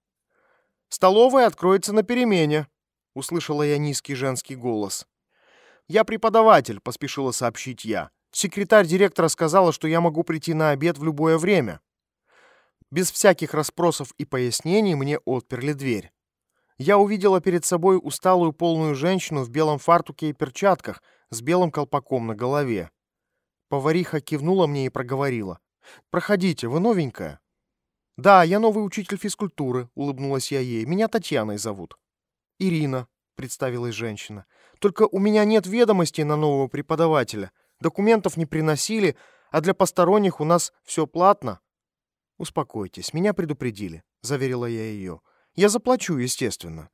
Столовая откроется на перемене», — услышала я низкий женский голос. «Я преподаватель», — поспешила сообщить я. «Секретарь директора сказала, что я могу прийти на обед в любое время». Без всяких расспросов и пояснений мне отперли дверь. Я увидела перед собой усталую полную женщину в белом фартуке и перчатках с белым колпаком на голове. Повариха кивнула мне и проговорила. «Проходите, вы новенькая?» «Да, я новый учитель физкультуры», — улыбнулась я ей. «Меня Татьяной зовут». «Ирина», — представилась женщина. «Только у меня нет ведомостей на нового преподавателя. Документов не приносили, а для посторонних у нас все платно». «Успокойтесь, меня предупредили», — заверила я ее. «Я заплачу, естественно».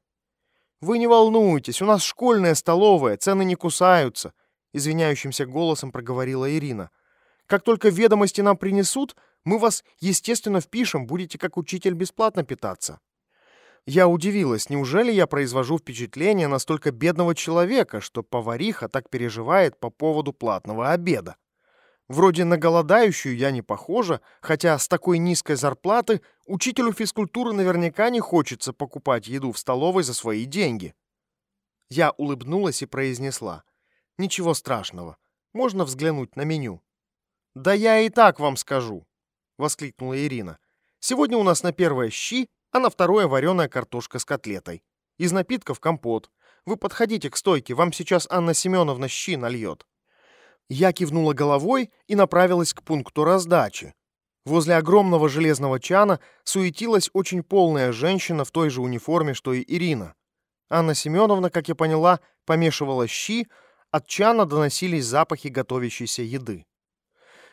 «Вы не волнуйтесь, у нас школьная столовая, цены не кусаются», — извиняющимся голосом проговорила Ирина. Как только ведомости нам принесут, мы вас, естественно, впишем, будете как учитель бесплатно питаться». Я удивилась, неужели я произвожу впечатление настолько бедного человека, что повариха так переживает по поводу платного обеда. Вроде на голодающую я не похожа, хотя с такой низкой зарплаты учителю физкультуры наверняка не хочется покупать еду в столовой за свои деньги. Я улыбнулась и произнесла. «Ничего страшного. Можно взглянуть на меню». «Да я и так вам скажу», — воскликнула Ирина. «Сегодня у нас на первое щи, а на второе вареная картошка с котлетой. Из напитков компот. Вы подходите к стойке, вам сейчас Анна Семеновна щи нальет». Я кивнула головой и направилась к пункту раздачи. Возле огромного железного чана суетилась очень полная женщина в той же униформе, что и Ирина. Анна Семеновна, как я поняла, помешивала щи, от чана доносились запахи готовящейся еды.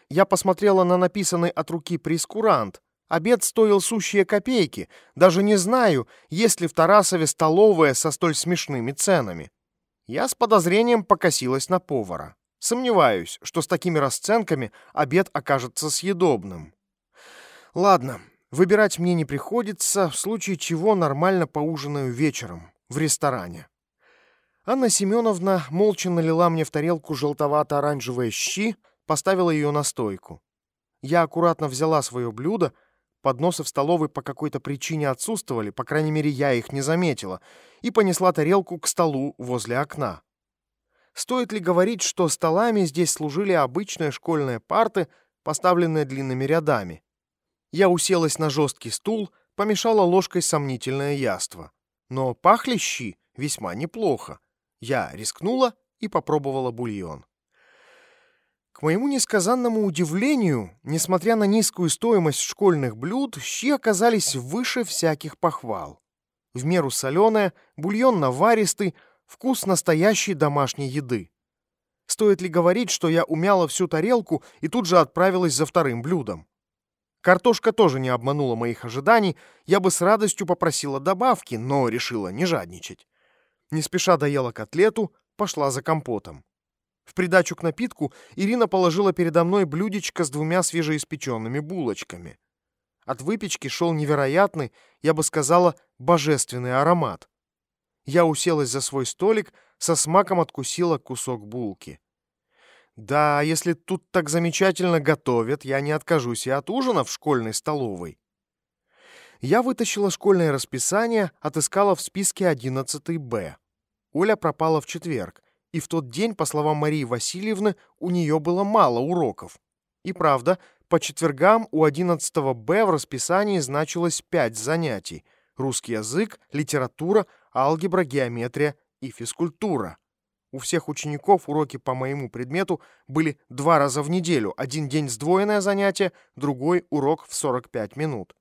Я посмотрела на написанный от руки прескурант. Обед стоил сущие копейки. Даже не знаю, есть ли в Тарасове столовая со столь смешными ценами. Я с подозрением покосилась на повара. Сомневаюсь, что с такими расценками обед окажется съедобным. Ладно, выбирать мне не приходится, в случае чего нормально поужинаю вечером в ресторане. Анна Семеновна молча налила мне в тарелку желтовато-оранжевые щи, поставила ее на стойку. Я аккуратно взяла свое блюдо, подносы в столовой по какой-то причине отсутствовали, по крайней мере, я их не заметила, и понесла тарелку к столу возле окна. Стоит ли говорить, что столами здесь служили обычные школьные парты, поставленные длинными рядами? Я уселась на жесткий стул, помешала ложкой сомнительное яство. Но пахли щи весьма неплохо. Я рискнула и попробовала бульон. К моему несказанному удивлению, несмотря на низкую стоимость школьных блюд, щи оказались выше всяких похвал. В меру соленое, бульон наваристый, вкус настоящей домашней еды. Стоит ли говорить, что я умяла всю тарелку и тут же отправилась за вторым блюдом? Картошка тоже не обманула моих ожиданий, я бы с радостью попросила добавки, но решила не жадничать. Не спеша доела котлету, пошла за компотом. В придачу к напитку Ирина положила передо мной блюдечко с двумя свежеиспеченными булочками. От выпечки шел невероятный, я бы сказала, божественный аромат. Я уселась за свой столик, со смаком откусила кусок булки. Да, если тут так замечательно готовят, я не откажусь и от ужина в школьной столовой. Я вытащила школьное расписание, отыскала в списке 11 Б. Оля пропала в четверг, и в тот день, по словам Марии Васильевны, у нее было мало уроков. И правда, по четвергам у 11 Б в расписании значилось пять занятий – русский язык, литература, алгебра, геометрия и физкультура. У всех учеников уроки по моему предмету были два раза в неделю, один день сдвоенное занятие, другой урок в 45 минут.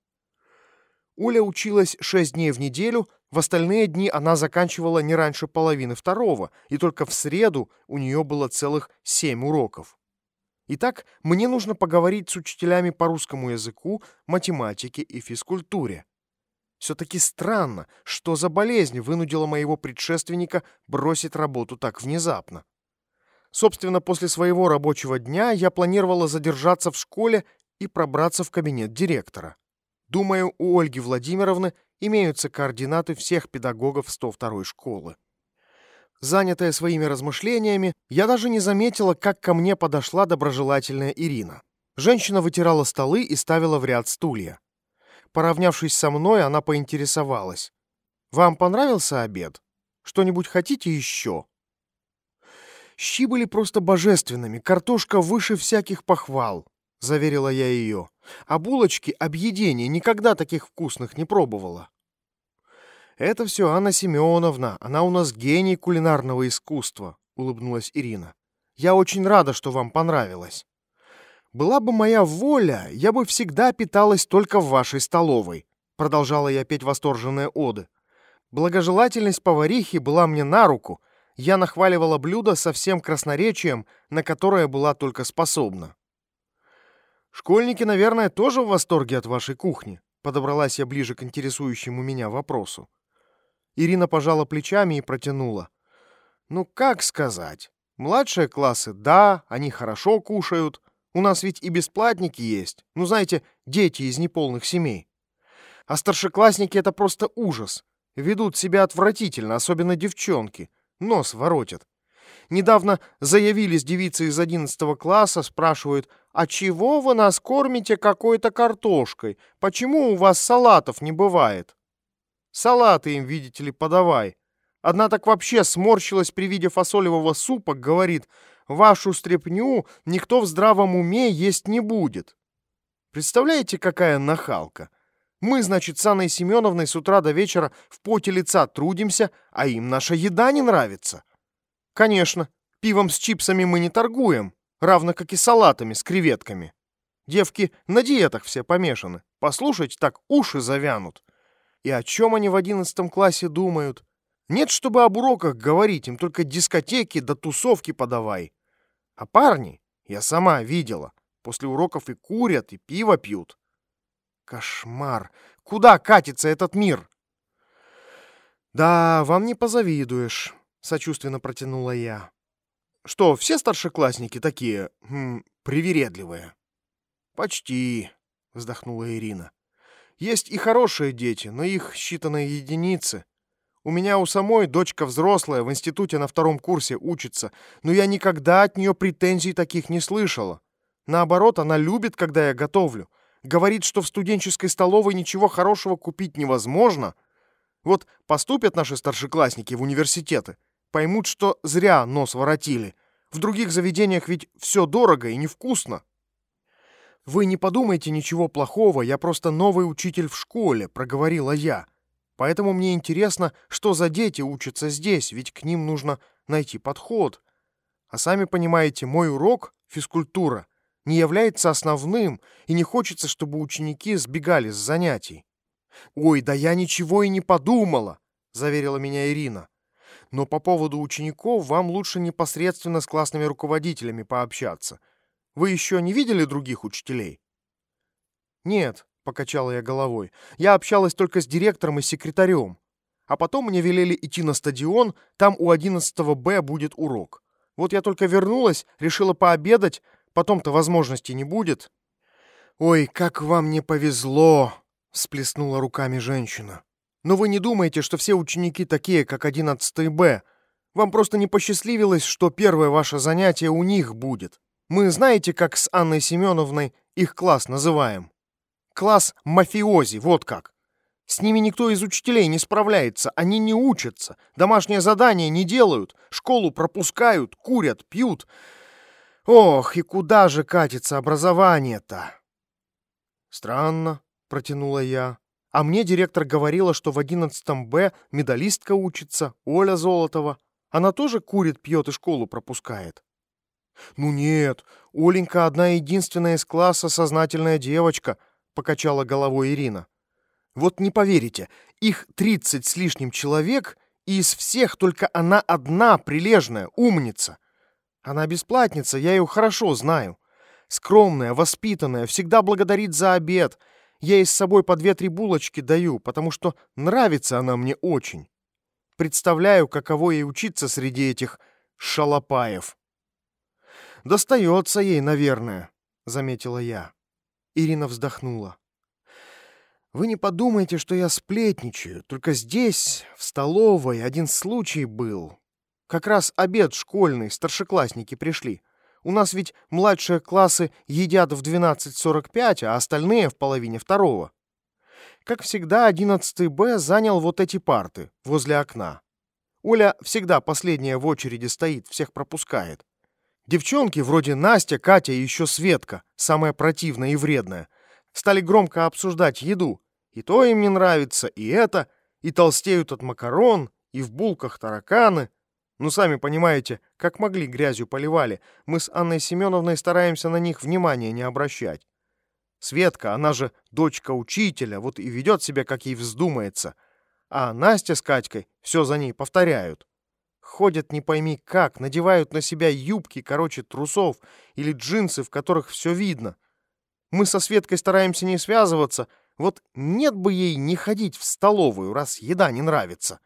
Уля училась 6 дней в неделю, в остальные дни она заканчивала не раньше половины второго, и только в среду у нее было целых 7 уроков. Итак, мне нужно поговорить с учителями по русскому языку, математике и физкультуре. Все-таки странно, что за болезнь вынудила моего предшественника бросить работу так внезапно. Собственно, после своего рабочего дня я планировала задержаться в школе и пробраться в кабинет директора. Думаю, у Ольги Владимировны имеются координаты всех педагогов 102-й школы. Занятая своими размышлениями, я даже не заметила, как ко мне подошла доброжелательная Ирина. Женщина вытирала столы и ставила в ряд стулья. Поравнявшись со мной, она поинтересовалась. «Вам понравился обед? Что-нибудь хотите еще?» Щи были просто божественными, картошка выше всяких похвал. — заверила я ее. «А булочки — объедение, никогда таких вкусных не пробовала». «Это все Анна Семеновна, она у нас гений кулинарного искусства», — улыбнулась Ирина. «Я очень рада, что вам понравилось. Была бы моя воля, я бы всегда питалась только в вашей столовой», — продолжала я петь восторженные оды. Благожелательность поварихи была мне на руку, я нахваливала блюдо со всем красноречием, на которое была только способна. Школьники, наверное, тоже в восторге от вашей кухни. Подобралась я ближе к интересующему меня вопросу. Ирина пожала плечами и протянула. Ну, как сказать? Младшие классы, да, они хорошо кушают. У нас ведь и бесплатники есть. Ну, знаете, дети из неполных семей. А старшеклассники — это просто ужас. Ведут себя отвратительно, особенно девчонки. Нос воротят. Недавно заявились девицы из 11 класса, спрашивают, «А чего вы нас кормите какой-то картошкой? Почему у вас салатов не бывает?» Салаты им, видите ли, подавай. Одна так вообще сморщилась при виде фасолевого супа, говорит, «Вашу стряпню никто в здравом уме есть не будет». Представляете, какая нахалка? Мы, значит, с Анной Семеновной с утра до вечера в поте лица трудимся, а им наша еда не нравится. Конечно, пивом с чипсами мы не торгуем, равно как и салатами с креветками. Девки на диетах все помешаны. Послушать так уши завянут. И о чем они в одиннадцатом классе думают? Нет, чтобы об уроках говорить, им только дискотеки да тусовки подавай. А парни, я сама видела, после уроков и курят, и пиво пьют. Кошмар! Куда катится этот мир? Да, вам не позавидуешь, сочувственно протянула я. Что, все старшеклассники такие, хм, привередливые? Почти, вздохнула Ирина. Есть и хорошие дети, но их считанные единицы. У меня у самой дочка взрослая, в институте на втором курсе учится, но я никогда от нее претензий таких не слышала. Наоборот, она любит, когда я готовлю. Говорит, что в студенческой столовой ничего хорошего купить невозможно. Вот поступят наши старшеклассники в университеты, поймут, что зря нос воротили. В других заведениях ведь все дорого и невкусно. «Вы не подумайте ничего плохого, я просто новый учитель в школе», — проговорила я. «Поэтому мне интересно, что за дети учатся здесь, ведь к ним нужно найти подход. А сами понимаете, мой урок, физкультура, не является основным, и не хочется, чтобы ученики сбегали с занятий». «Ой, да я ничего и не подумала», — заверила меня Ирина. «Но по поводу учеников вам лучше непосредственно с классными руководителями пообщаться». Вы еще не видели других учителей?» «Нет», — покачала я головой. «Я общалась только с директором и секретарем. А потом мне велели идти на стадион, там у 11 Б будет урок. Вот я только вернулась, решила пообедать, потом-то возможности не будет». «Ой, как вам не повезло!» — всплеснула руками женщина. «Но вы не думаете, что все ученики такие, как 11 Б. Вам просто не посчастливилось, что первое ваше занятие у них будет. Мы знаете, как с Анной Семеновной их класс называем? Класс мафиози, вот как. С ними никто из учителей не справляется, они не учатся, домашнее задание не делают, школу пропускают, курят, пьют. Ох, и куда же катится образование-то? Странно, протянула я. А мне директор говорила, что в одиннадцатом Б медалистка учится, Оля Золотова. Она тоже курит, пьет и школу пропускает. «Ну нет, Оленька одна единственная из класса сознательная девочка», — покачала головой Ирина. «Вот не поверите, их тридцать с лишним человек, и из всех только она одна прилежная, умница. Она бесплатница, я ее хорошо знаю. Скромная, воспитанная, всегда благодарит за обед. Я ей с собой по две-три булочки даю, потому что нравится она мне очень. Представляю, каково ей учиться среди этих шалопаев». «Достается ей, наверное», — заметила я. Ирина вздохнула. «Вы не подумайте, что я сплетничаю. Только здесь, в столовой, один случай был. Как раз обед школьный, старшеклассники пришли. У нас ведь младшие классы едят в 12.45, а остальные в половине второго. Как всегда, 11 Б занял вот эти парты, возле окна. Оля всегда последняя в очереди стоит, всех пропускает. Девчонки, вроде Настя, Катя и еще Светка, самая противная и вредная, стали громко обсуждать еду. И то им не нравится, и это, и толстеют от макарон, и в булках тараканы. Ну, сами понимаете, как могли грязью поливали. Мы с Анной Семеновной стараемся на них внимания не обращать. Светка, она же дочка учителя, вот и ведет себя, как ей вздумается. А Настя с Катькой все за ней повторяют. Ходят не пойми как, надевают на себя юбки, короче, трусов или джинсы, в которых все видно. Мы со Светкой стараемся не связываться, вот нет бы ей не ходить в столовую, раз еда не нравится.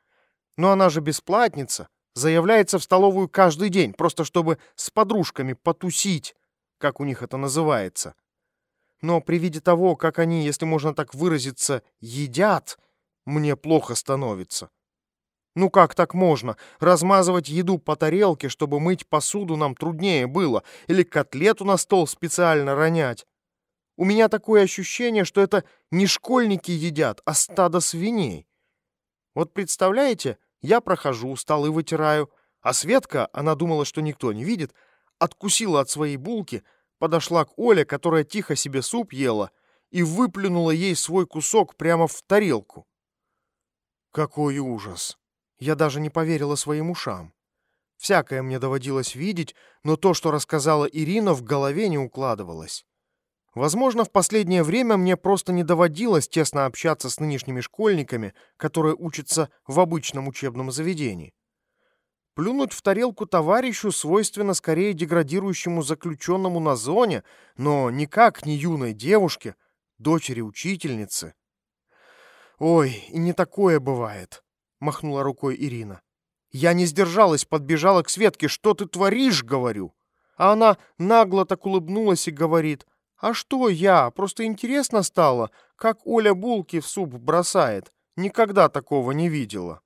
Но она же бесплатница, заявляется в столовую каждый день, просто чтобы с подружками потусить. как у них это называется. Но при виде того, как они, если можно так выразиться, едят, мне плохо становится. Ну как так можно? Размазывать еду по тарелке, чтобы мыть посуду, нам труднее было. Или котлету на стол специально ронять. У меня такое ощущение, что это не школьники едят, а стадо свиней. Вот представляете, я прохожу, столы вытираю, а Светка, она думала, что никто не видит, откусила от своей булки, подошла к Оле, которая тихо себе суп ела, и выплюнула ей свой кусок прямо в тарелку. Какой ужас! Я даже не поверила своим ушам. Всякое мне доводилось видеть, но то, что рассказала Ирина, в голове не укладывалось. Возможно, в последнее время мне просто не доводилось тесно общаться с нынешними школьниками, которые учатся в обычном учебном заведении. Плюнуть в тарелку товарищу свойственно скорее деградирующему заключенному на зоне, но никак не юной девушке, дочери учительницы. «Ой, и не такое бывает», махнула рукой Ирина. Я не сдержалась, подбежала к Светке. «Что ты творишь?» — говорю. А она нагло так улыбнулась и говорит. «А что я? Просто интересно стало, как Оля булки в суп бросает. Никогда такого не видела».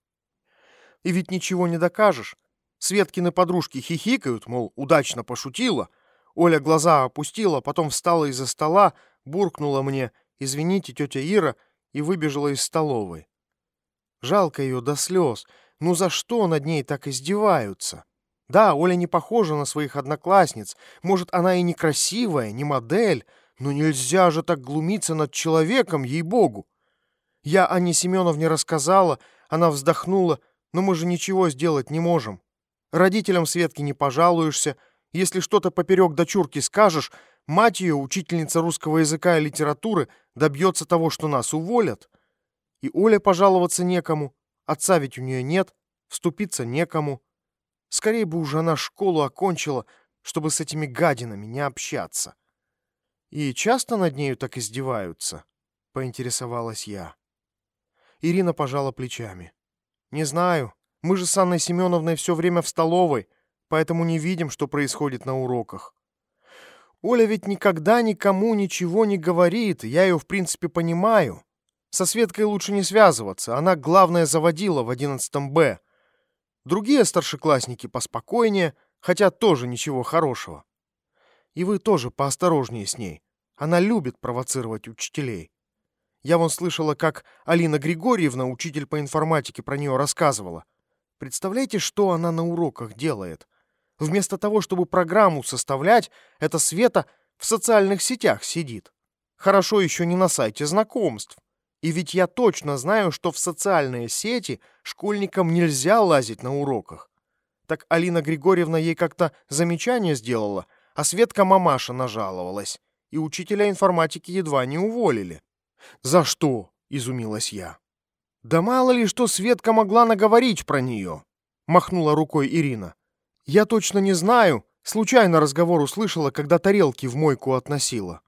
И ведь ничего не докажешь. Светкины подружки хихикают, мол, удачно пошутила. Оля глаза опустила, потом встала из-за стола, буркнула мне «Извините, тетя Ира» и выбежала из столовой. Жалко ее до слез. Ну за что над ней так издеваются? Да, Оля не похожа на своих одноклассниц. Может, она и не красивая, не модель, но нельзя же так глумиться над человеком, ей-богу. Я Анне Семеновне рассказала, она вздохнула, но мы же ничего сделать не можем. Родителям Светки не пожалуешься. Если что-то поперек дочурки скажешь, мать ее, учительница русского языка и литературы, добьется того, что нас уволят. И Оле пожаловаться некому, отца ведь у нее нет, вступиться некому. Скорее бы уже она школу окончила, чтобы с этими гадинами не общаться. И часто над нею так издеваются, поинтересовалась я. Ирина пожала плечами. Не знаю, мы же с Анной Семеновной все время в столовой, поэтому не видим, что происходит на уроках. Оля ведь никогда никому ничего не говорит, я ее в принципе понимаю. Со Светкой лучше не связываться, она главное заводила в 11 Б. Другие старшеклассники поспокойнее, хотя тоже ничего хорошего. И вы тоже поосторожнее с ней. Она любит провоцировать учителей. Я вон слышала, как Алина Григорьевна, учитель по информатике, про нее рассказывала. Представляете, что она на уроках делает? Вместо того, чтобы программу составлять, эта Света в социальных сетях сидит. Хорошо еще не на сайте знакомств. И ведь я точно знаю, что в социальные сети школьникам нельзя лазить на уроках. Так Алина Григорьевна ей как-то замечание сделала, а Светка мамаша нажаловалась, и учителя информатики едва не уволили. «За что?» — изумилась я. «Да мало ли, что Светка могла наговорить про нее», — махнула рукой Ирина. «Я точно не знаю, случайно разговор услышала, когда тарелки в мойку относила.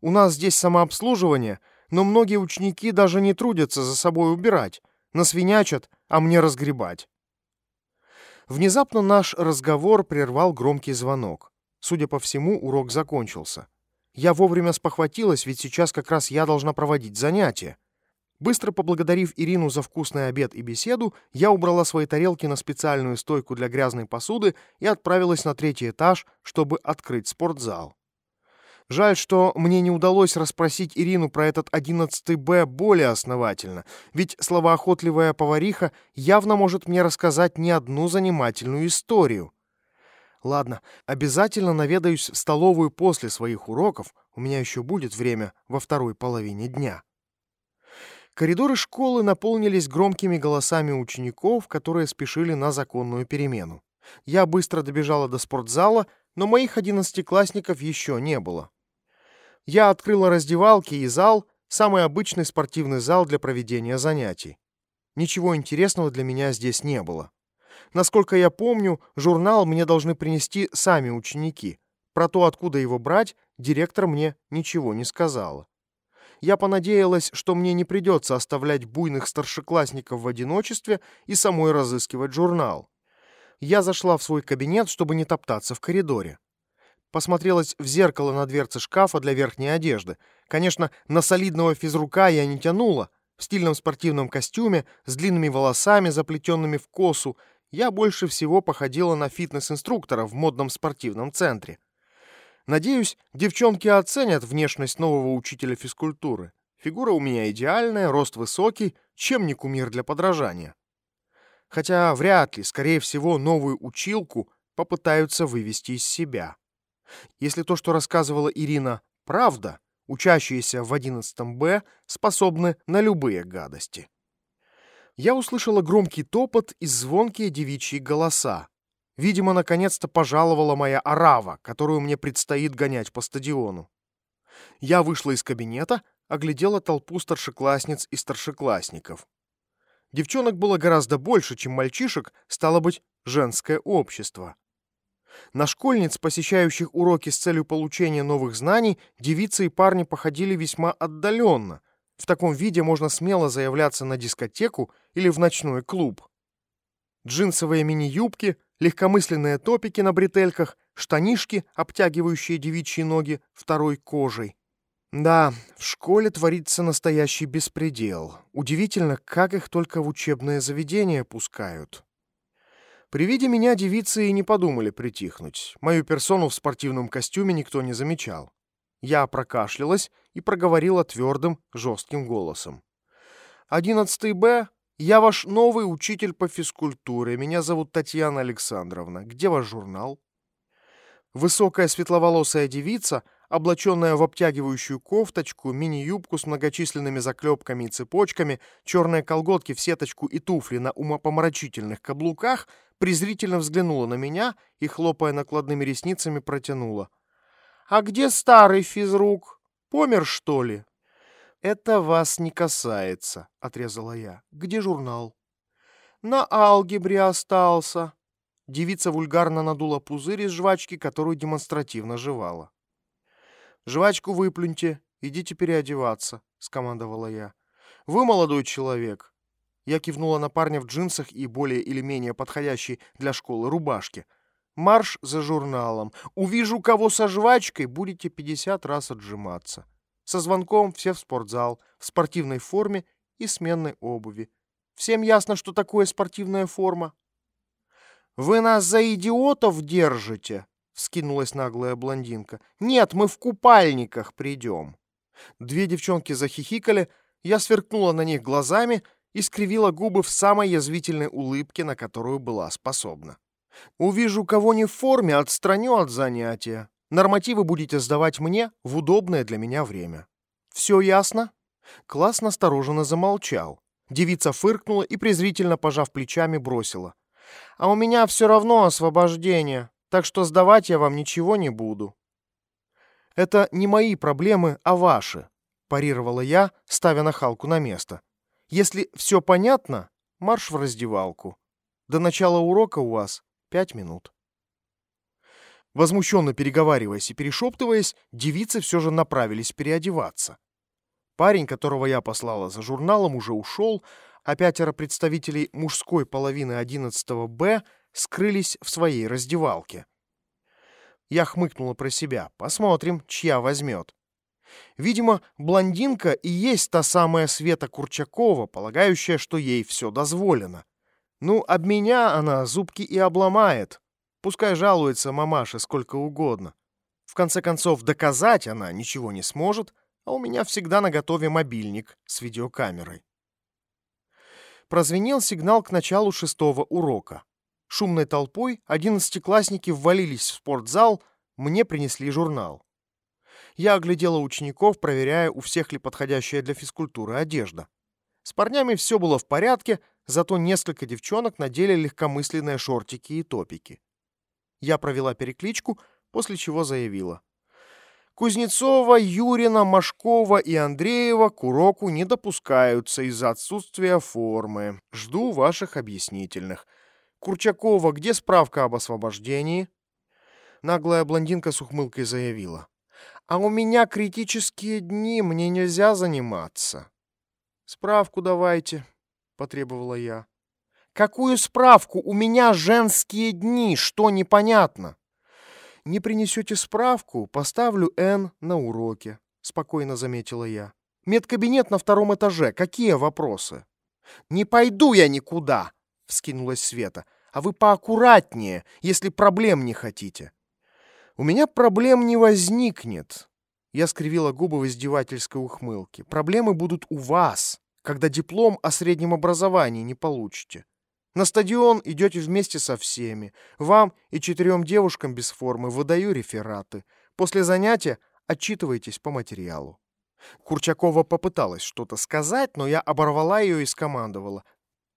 У нас здесь самообслуживание, но многие ученики даже не трудятся за собой убирать, насвинячат, а мне разгребать. Внезапно наш разговор прервал громкий звонок. Судя по всему, урок закончился. Я вовремя спохватилась, ведь сейчас как раз я должна проводить занятия. Быстро поблагодарив Ирину за вкусный обед и беседу, я убрала свои тарелки на специальную стойку для грязной посуды и отправилась на третий этаж, чтобы открыть спортзал. Жаль, что мне не удалось расспросить Ирину про этот 11 Б более основательно, ведь словоохотливая повариха явно может мне рассказать не одну занимательную историю. Ладно, обязательно наведаюсь в столовую после своих уроков, у меня еще будет время во второй половине дня. Коридоры школы наполнились громкими голосами учеников, которые спешили на законную перемену. Я быстро добежала до спортзала, но моих одиннадцатиклассников еще не было. Я открыла раздевалки и зал, самый обычный спортивный зал для проведения занятий. Ничего интересного для меня здесь не было. Насколько я помню, журнал мне должны принести сами ученики. Про то, откуда его брать, директор мне ничего не сказала. Я понадеялась, что мне не придется оставлять буйных старшеклассников в одиночестве и самой разыскивать журнал. Я зашла в свой кабинет, чтобы не топтаться в коридоре. Посмотрелась в зеркало на дверце шкафа для верхней одежды. Конечно, на солидного физрука я не тянула. В стильном спортивном костюме, с длинными волосами, заплетенными в косу, я больше всего походила на фитнес-инструктора в модном спортивном центре. Надеюсь, девчонки оценят внешность нового учителя физкультуры. Фигура у меня идеальная, рост высокий, чем не кумир для подражания. Хотя вряд ли, скорее всего, новую училку попытаются вывести из себя. Если то, что рассказывала Ирина, правда, учащиеся в 11 Б способны на любые гадости. Я услышала громкий топот и звонкие девичьи голоса. Видимо, наконец-то пожаловала моя арава, которую мне предстоит гонять по стадиону. Я вышла из кабинета, оглядела толпу старшеклассниц и старшеклассников. Девчонок было гораздо больше, чем мальчишек, стало быть, женское общество. На школьниц, посещающих уроки с целью получения новых знаний, девицы и парни походили весьма отдаленно. В таком виде можно смело заявляться на дискотеку или в ночной клуб. Джинсовые мини-юбки, легкомысленные топики на бретельках, штанишки, обтягивающие девичьи ноги второй кожей. Да, в школе творится настоящий беспредел. Удивительно, как их только в учебное заведение пускают. При виде меня девицы и не подумали притихнуть. Мою персону в спортивном костюме никто не замечал. Я прокашлялась и проговорила твердым, жестким голосом. «Одиннадцатый Б, я ваш новый учитель по физкультуре. Меня зовут Татьяна Александровна. Где ваш журнал?» Высокая светловолосая девица — облаченная в обтягивающую кофточку, мини-юбку с многочисленными заклепками и цепочками, черные колготки в сеточку и туфли на умопомрачительных каблуках, презрительно взглянула на меня и, хлопая накладными ресницами, протянула. «А где старый физрук? Помер, что ли?» «Это вас не касается», — отрезала я. «Где журнал?» «На алгебре остался». Девица вульгарно надула пузырь из жвачки, которую демонстративно жевала. «Жвачку выплюньте, идите переодеваться», — скомандовала я. «Вы молодой человек». Я кивнула на парня в джинсах и более или менее подходящей для школы рубашке. «Марш за журналом. Увижу кого со жвачкой, будете 50 раз отжиматься. Со звонком все в спортзал, в спортивной форме и сменной обуви. Всем ясно, что такое спортивная форма?» «Вы нас за идиотов держите?» вскинулась наглая блондинка. «Нет, мы в купальниках придем». Две девчонки захихикали, я сверкнула на них глазами и скривила губы в самой язвительной улыбке, на которую была способна. «Увижу кого не в форме, отстраню от занятия. Нормативы будете сдавать мне в удобное для меня время. Все ясно?» Класс настороженно замолчал. Девица фыркнула и, презрительно пожав плечами, бросила. «А у меня все равно освобождение так что сдавать я вам ничего не буду». «Это не мои проблемы, а ваши», — парировала я, ставя нахалку на место. «Если все понятно, марш в раздевалку. До начала урока у вас пять минут». Возмущенно переговариваясь и перешептываясь, девицы все же направились переодеваться. Парень, которого я послала за журналом, уже ушел, а пятеро представителей мужской половины 11 Б скрылись в своей раздевалке. Я хмыкнула про себя. Посмотрим, чья возьмет. Видимо, блондинка и есть та самая Света Курчакова, полагающая, что ей все дозволено. Ну, об меня она зубки и обломает. Пускай жалуется мамаша сколько угодно. В конце концов, доказать она ничего не сможет, а у меня всегда на готове мобильник с видеокамерой. Прозвенел сигнал к началу шестого урока. Шумной толпой одиннадцатиклассники ввалились в спортзал, мне принесли журнал. Я оглядела учеников, проверяя, у всех ли подходящая для физкультуры одежда. С парнями все было в порядке, зато несколько девчонок надели легкомысленные шортики и топики. Я провела перекличку, после чего заявила. Кузнецова, Юрина, Машкова и Андреева к уроку не допускаются из-за отсутствия формы. Жду ваших объяснительных. Курчакова, где справка об освобождении?» Наглая блондинка с ухмылкой заявила. «А у меня критические дни, мне нельзя заниматься». «Справку давайте», — потребовала я. «Какую справку? У меня женские дни, что непонятно?» Не принесете справку, поставлю «Н» на уроке, спокойно заметила я. Медкабинет на втором этаже. Какие вопросы? Не пойду я никуда, вскинулась Света. А вы поаккуратнее, если проблем не хотите. У меня проблем не возникнет. Я скривила губы в издевательской ухмылке. Проблемы будут у вас, когда диплом о среднем образовании не получите. На стадион идете вместе со всеми. Вам и четырем девушкам без формы выдаю рефераты. После занятия отчитывайтесь по материалу. Курчакова попыталась что-то сказать, но я оборвала ее и скомандовала.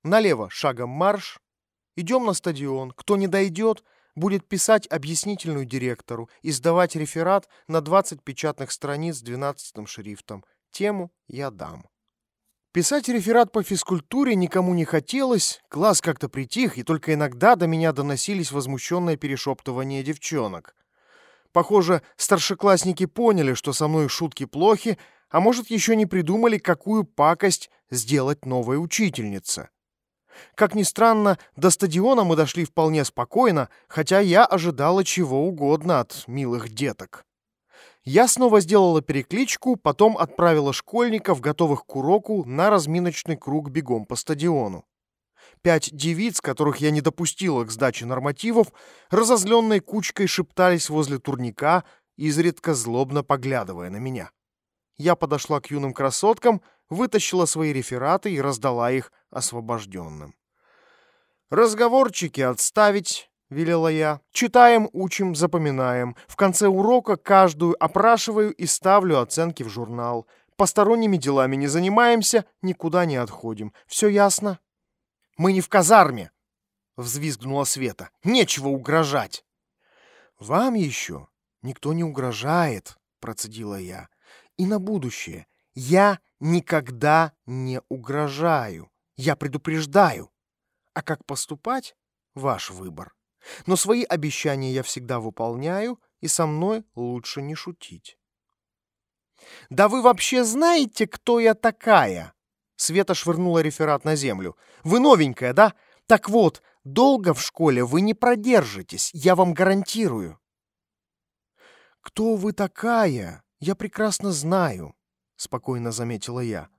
Налево шагом марш. Идем на стадион. Кто не дойдет, будет писать объяснительную директору и сдавать реферат на 20 печатных страниц с 12 шрифтом. Тему я дам. Писать реферат по физкультуре никому не хотелось, класс как-то притих, и только иногда до меня доносились возмущенные перешептывания девчонок. Похоже, старшеклассники поняли, что со мной шутки плохи, а может, еще не придумали, какую пакость сделать новая учительница. Как ни странно, до стадиона мы дошли вполне спокойно, хотя я ожидала чего угодно от милых деток. Я снова сделала перекличку, потом отправила школьников, готовых к уроку, на разминочный круг бегом по стадиону. Пять девиц, которых я не допустила к сдаче нормативов, разозленной кучкой шептались возле турника, изредка злобно поглядывая на меня. Я подошла к юным красоткам, вытащила свои рефераты и раздала их освобожденным. «Разговорчики отставить», — велела я. «Читаем, учим, запоминаем. В конце урока каждую опрашиваю и ставлю оценки в журнал. Посторонними делами не занимаемся, никуда не отходим. Все ясно?» Мы не в казарме!» — взвизгнула Света. «Нечего угрожать!» «Вам еще никто не угрожает», — процедила я. «И на будущее я никогда не угрожаю. Я предупреждаю. А как поступать — ваш выбор. Но свои обещания я всегда выполняю, и со мной лучше не шутить». «Да вы вообще знаете, кто я такая?» Света швырнула реферат на землю. «Вы новенькая, да? Так вот, долго в школе вы не продержитесь, я вам гарантирую». «Кто вы такая? Я прекрасно знаю», — спокойно заметила я.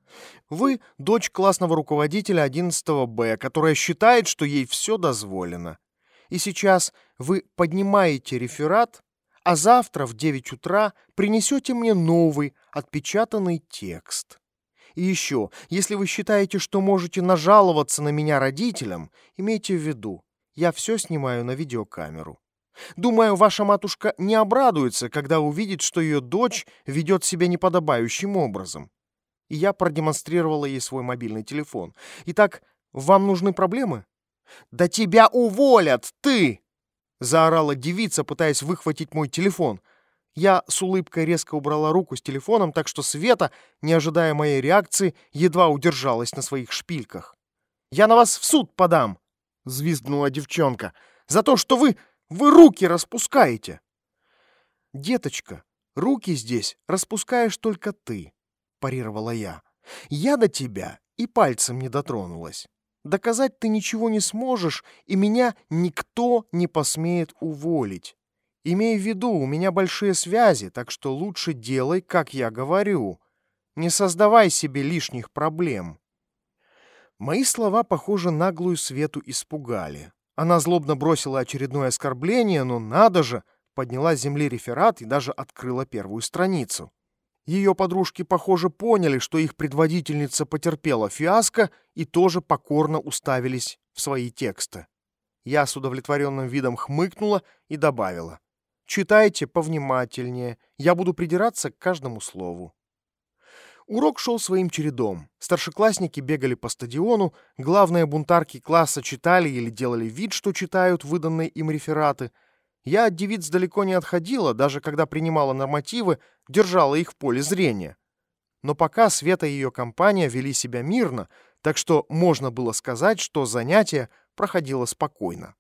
«Вы дочь классного руководителя 11 Б, которая считает, что ей все дозволено. И сейчас вы поднимаете реферат, а завтра в 9 утра принесете мне новый, отпечатанный текст». И еще, если вы считаете, что можете нажаловаться на меня родителям, имейте в виду, я все снимаю на видеокамеру. Думаю, ваша матушка не обрадуется, когда увидит, что ее дочь ведет себя неподобающим образом. И я продемонстрировала ей свой мобильный телефон. Итак, вам нужны проблемы? Да тебя уволят, ты! Заорала девица, пытаясь выхватить мой телефон — я с улыбкой резко убрала руку с телефоном, так что Света, не ожидая моей реакции, едва удержалась на своих шпильках. «Я на вас в суд подам!» — взвизгнула девчонка. «За то, что вы... вы руки распускаете!» «Деточка, руки здесь распускаешь только ты», — парировала я. «Я до тебя и пальцем не дотронулась. Доказать ты ничего не сможешь, и меня никто не посмеет уволить. Имей в виду, у меня большие связи, так что лучше делай, как я говорю. Не создавай себе лишних проблем. Мои слова, похоже, наглую Свету испугали. Она злобно бросила очередное оскорбление, но надо же, подняла с земли реферат и даже открыла первую страницу. Ее подружки, похоже, поняли, что их предводительница потерпела фиаско и тоже покорно уставились в свои тексты. Я с удовлетворенным видом хмыкнула и добавила. Читайте повнимательнее, я буду придираться к каждому слову. Урок шел своим чередом. Старшеклассники бегали по стадиону, главные бунтарки класса читали или делали вид, что читают выданные им рефераты. Я от девиц далеко не отходила, даже когда принимала нормативы, держала их в поле зрения. Но пока Света и ее компания вели себя мирно, так что можно было сказать, что занятие проходило спокойно.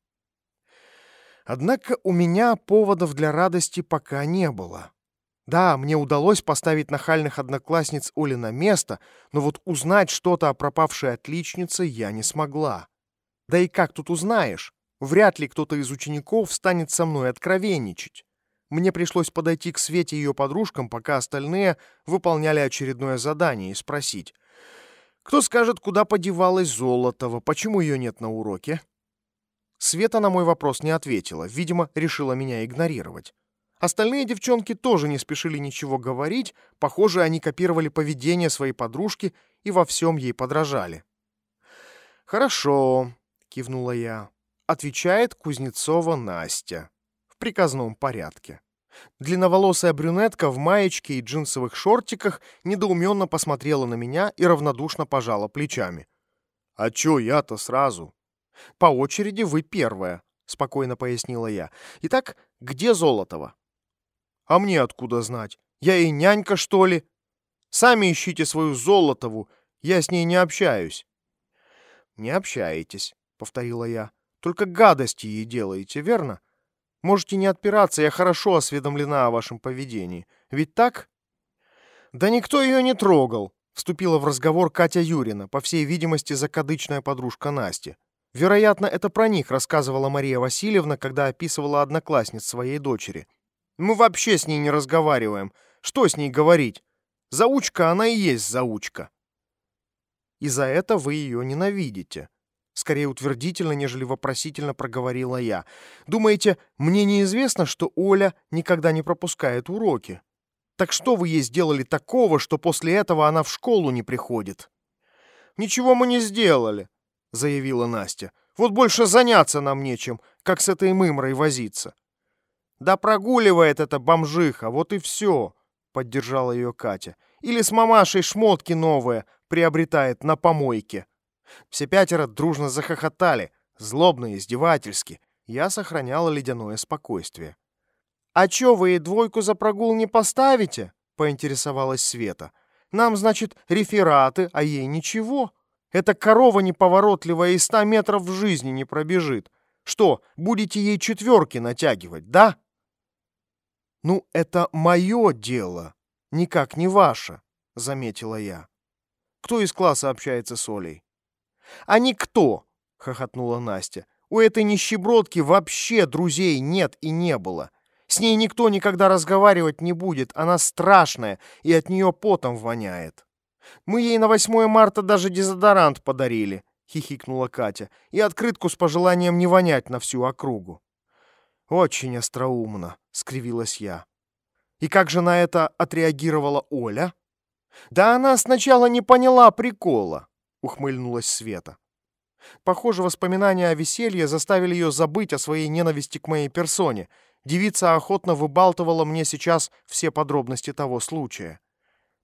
Однако у меня поводов для радости пока не было. Да, мне удалось поставить нахальных одноклассниц Оли на место, но вот узнать что-то о пропавшей отличнице я не смогла. Да и как тут узнаешь? Вряд ли кто-то из учеников станет со мной откровенничать. мне пришлось подойти к Свете и ее подружкам, пока остальные выполняли очередное задание, и спросить, кто скажет, куда подевалась Золотова, почему ее нет на уроке? Света на мой вопрос не ответила, видимо, решила меня игнорировать. Остальные девчонки тоже не спешили ничего говорить, похоже, они копировали поведение своей подружки и во всем ей подражали. «Хорошо», — кивнула я, — отвечает Кузнецова Настя в приказном порядке. Длинноволосая брюнетка в маечке и джинсовых шортиках недоуменно посмотрела на меня и равнодушно пожала плечами. «А чё я-то сразу?» «По очереди вы первая», — спокойно пояснила я. «Итак, где Золотова?» «А мне откуда знать? Я и нянька, что ли?» «Сами ищите свою Золотову, я с ней не общаюсь». «Не общаетесь», — повторила я. «Только гадости ей делаете, верно? Можете не отпираться, я хорошо осведомлена о вашем поведении. Ведь так?» «Да никто ее не трогал», — вступила в разговор Катя Юрина, по всей видимости, закадычная подружка Насти. Вероятно, это про них рассказывала Мария Васильевна, когда описывала одноклассниц своей дочери. Мы вообще с ней не разговариваем. Что с ней говорить? Заучка она и есть заучка. И за это вы ее ненавидите. Скорее утвердительно, нежели вопросительно проговорила я. Думаете, мне неизвестно, что Оля никогда не пропускает уроки? Так что вы ей сделали такого, что после этого она в школу не приходит? Ничего мы не сделали заявила Настя. «Вот больше заняться нам нечем, как с этой мымрой возиться». «Да прогуливает эта бомжиха, вот и все», — поддержала ее Катя. «Или с мамашей шмотки новые приобретает на помойке». Все пятеро дружно захохотали, злобно и издевательски. Я сохраняла ледяное спокойствие. «А чё вы ей двойку за прогул не поставите?» — поинтересовалась Света. «Нам, значит, рефераты, а ей ничего». Эта корова неповоротливая и ста метров в жизни не пробежит. Что, будете ей четверки натягивать, да? Ну, это мое дело, никак не ваше, заметила я. Кто из класса общается с Олей? А никто, хохотнула Настя. У этой нищебродки вообще друзей нет и не было. С ней никто никогда разговаривать не будет, она страшная, и от нее потом воняет. Мы ей на 8 марта даже дезодорант подарили, хихикнула Катя, и открытку с пожеланием не вонять на всю округу. Очень остроумно, скривилась я. И как же на это отреагировала Оля? Да она сначала не поняла прикола, ухмыльнулась Света. Похоже, воспоминания о веселье заставили ее забыть о своей ненависти к моей персоне. Девица охотно выбалтывала мне сейчас все подробности того случая.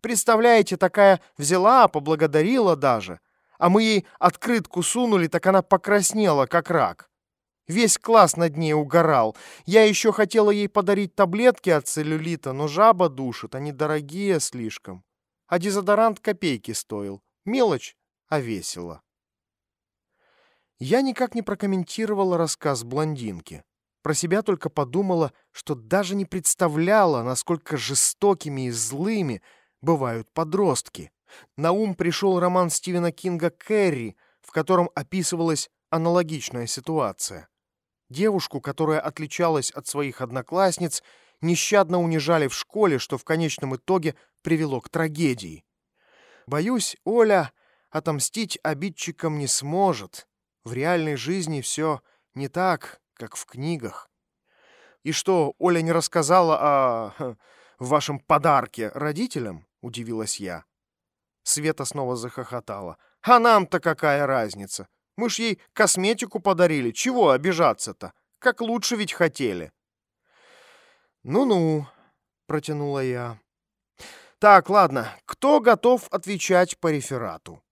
Представляете, такая взяла, поблагодарила даже. А мы ей открытку сунули, так она покраснела, как рак. Весь класс над ней угорал. Я еще хотела ей подарить таблетки от целлюлита, но жаба душит, они дорогие слишком. А дезодорант копейки стоил. Мелочь, а весело. Я никак не прокомментировала рассказ блондинки. Про себя только подумала, что даже не представляла, насколько жестокими и злыми бывают подростки. На ум пришел роман Стивена Кинга «Кэрри», в котором описывалась аналогичная ситуация. Девушку, которая отличалась от своих одноклассниц, нещадно унижали в школе, что в конечном итоге привело к трагедии. Боюсь, Оля отомстить обидчикам не сможет. В реальной жизни все не так, как в книгах. И что, Оля не рассказала о вашем подарке родителям? — удивилась я. Света снова захохотала. «А нам-то какая разница? Мы ж ей косметику подарили. Чего обижаться-то? Как лучше ведь хотели». «Ну-ну», — протянула я. «Так, ладно. Кто готов отвечать по реферату?»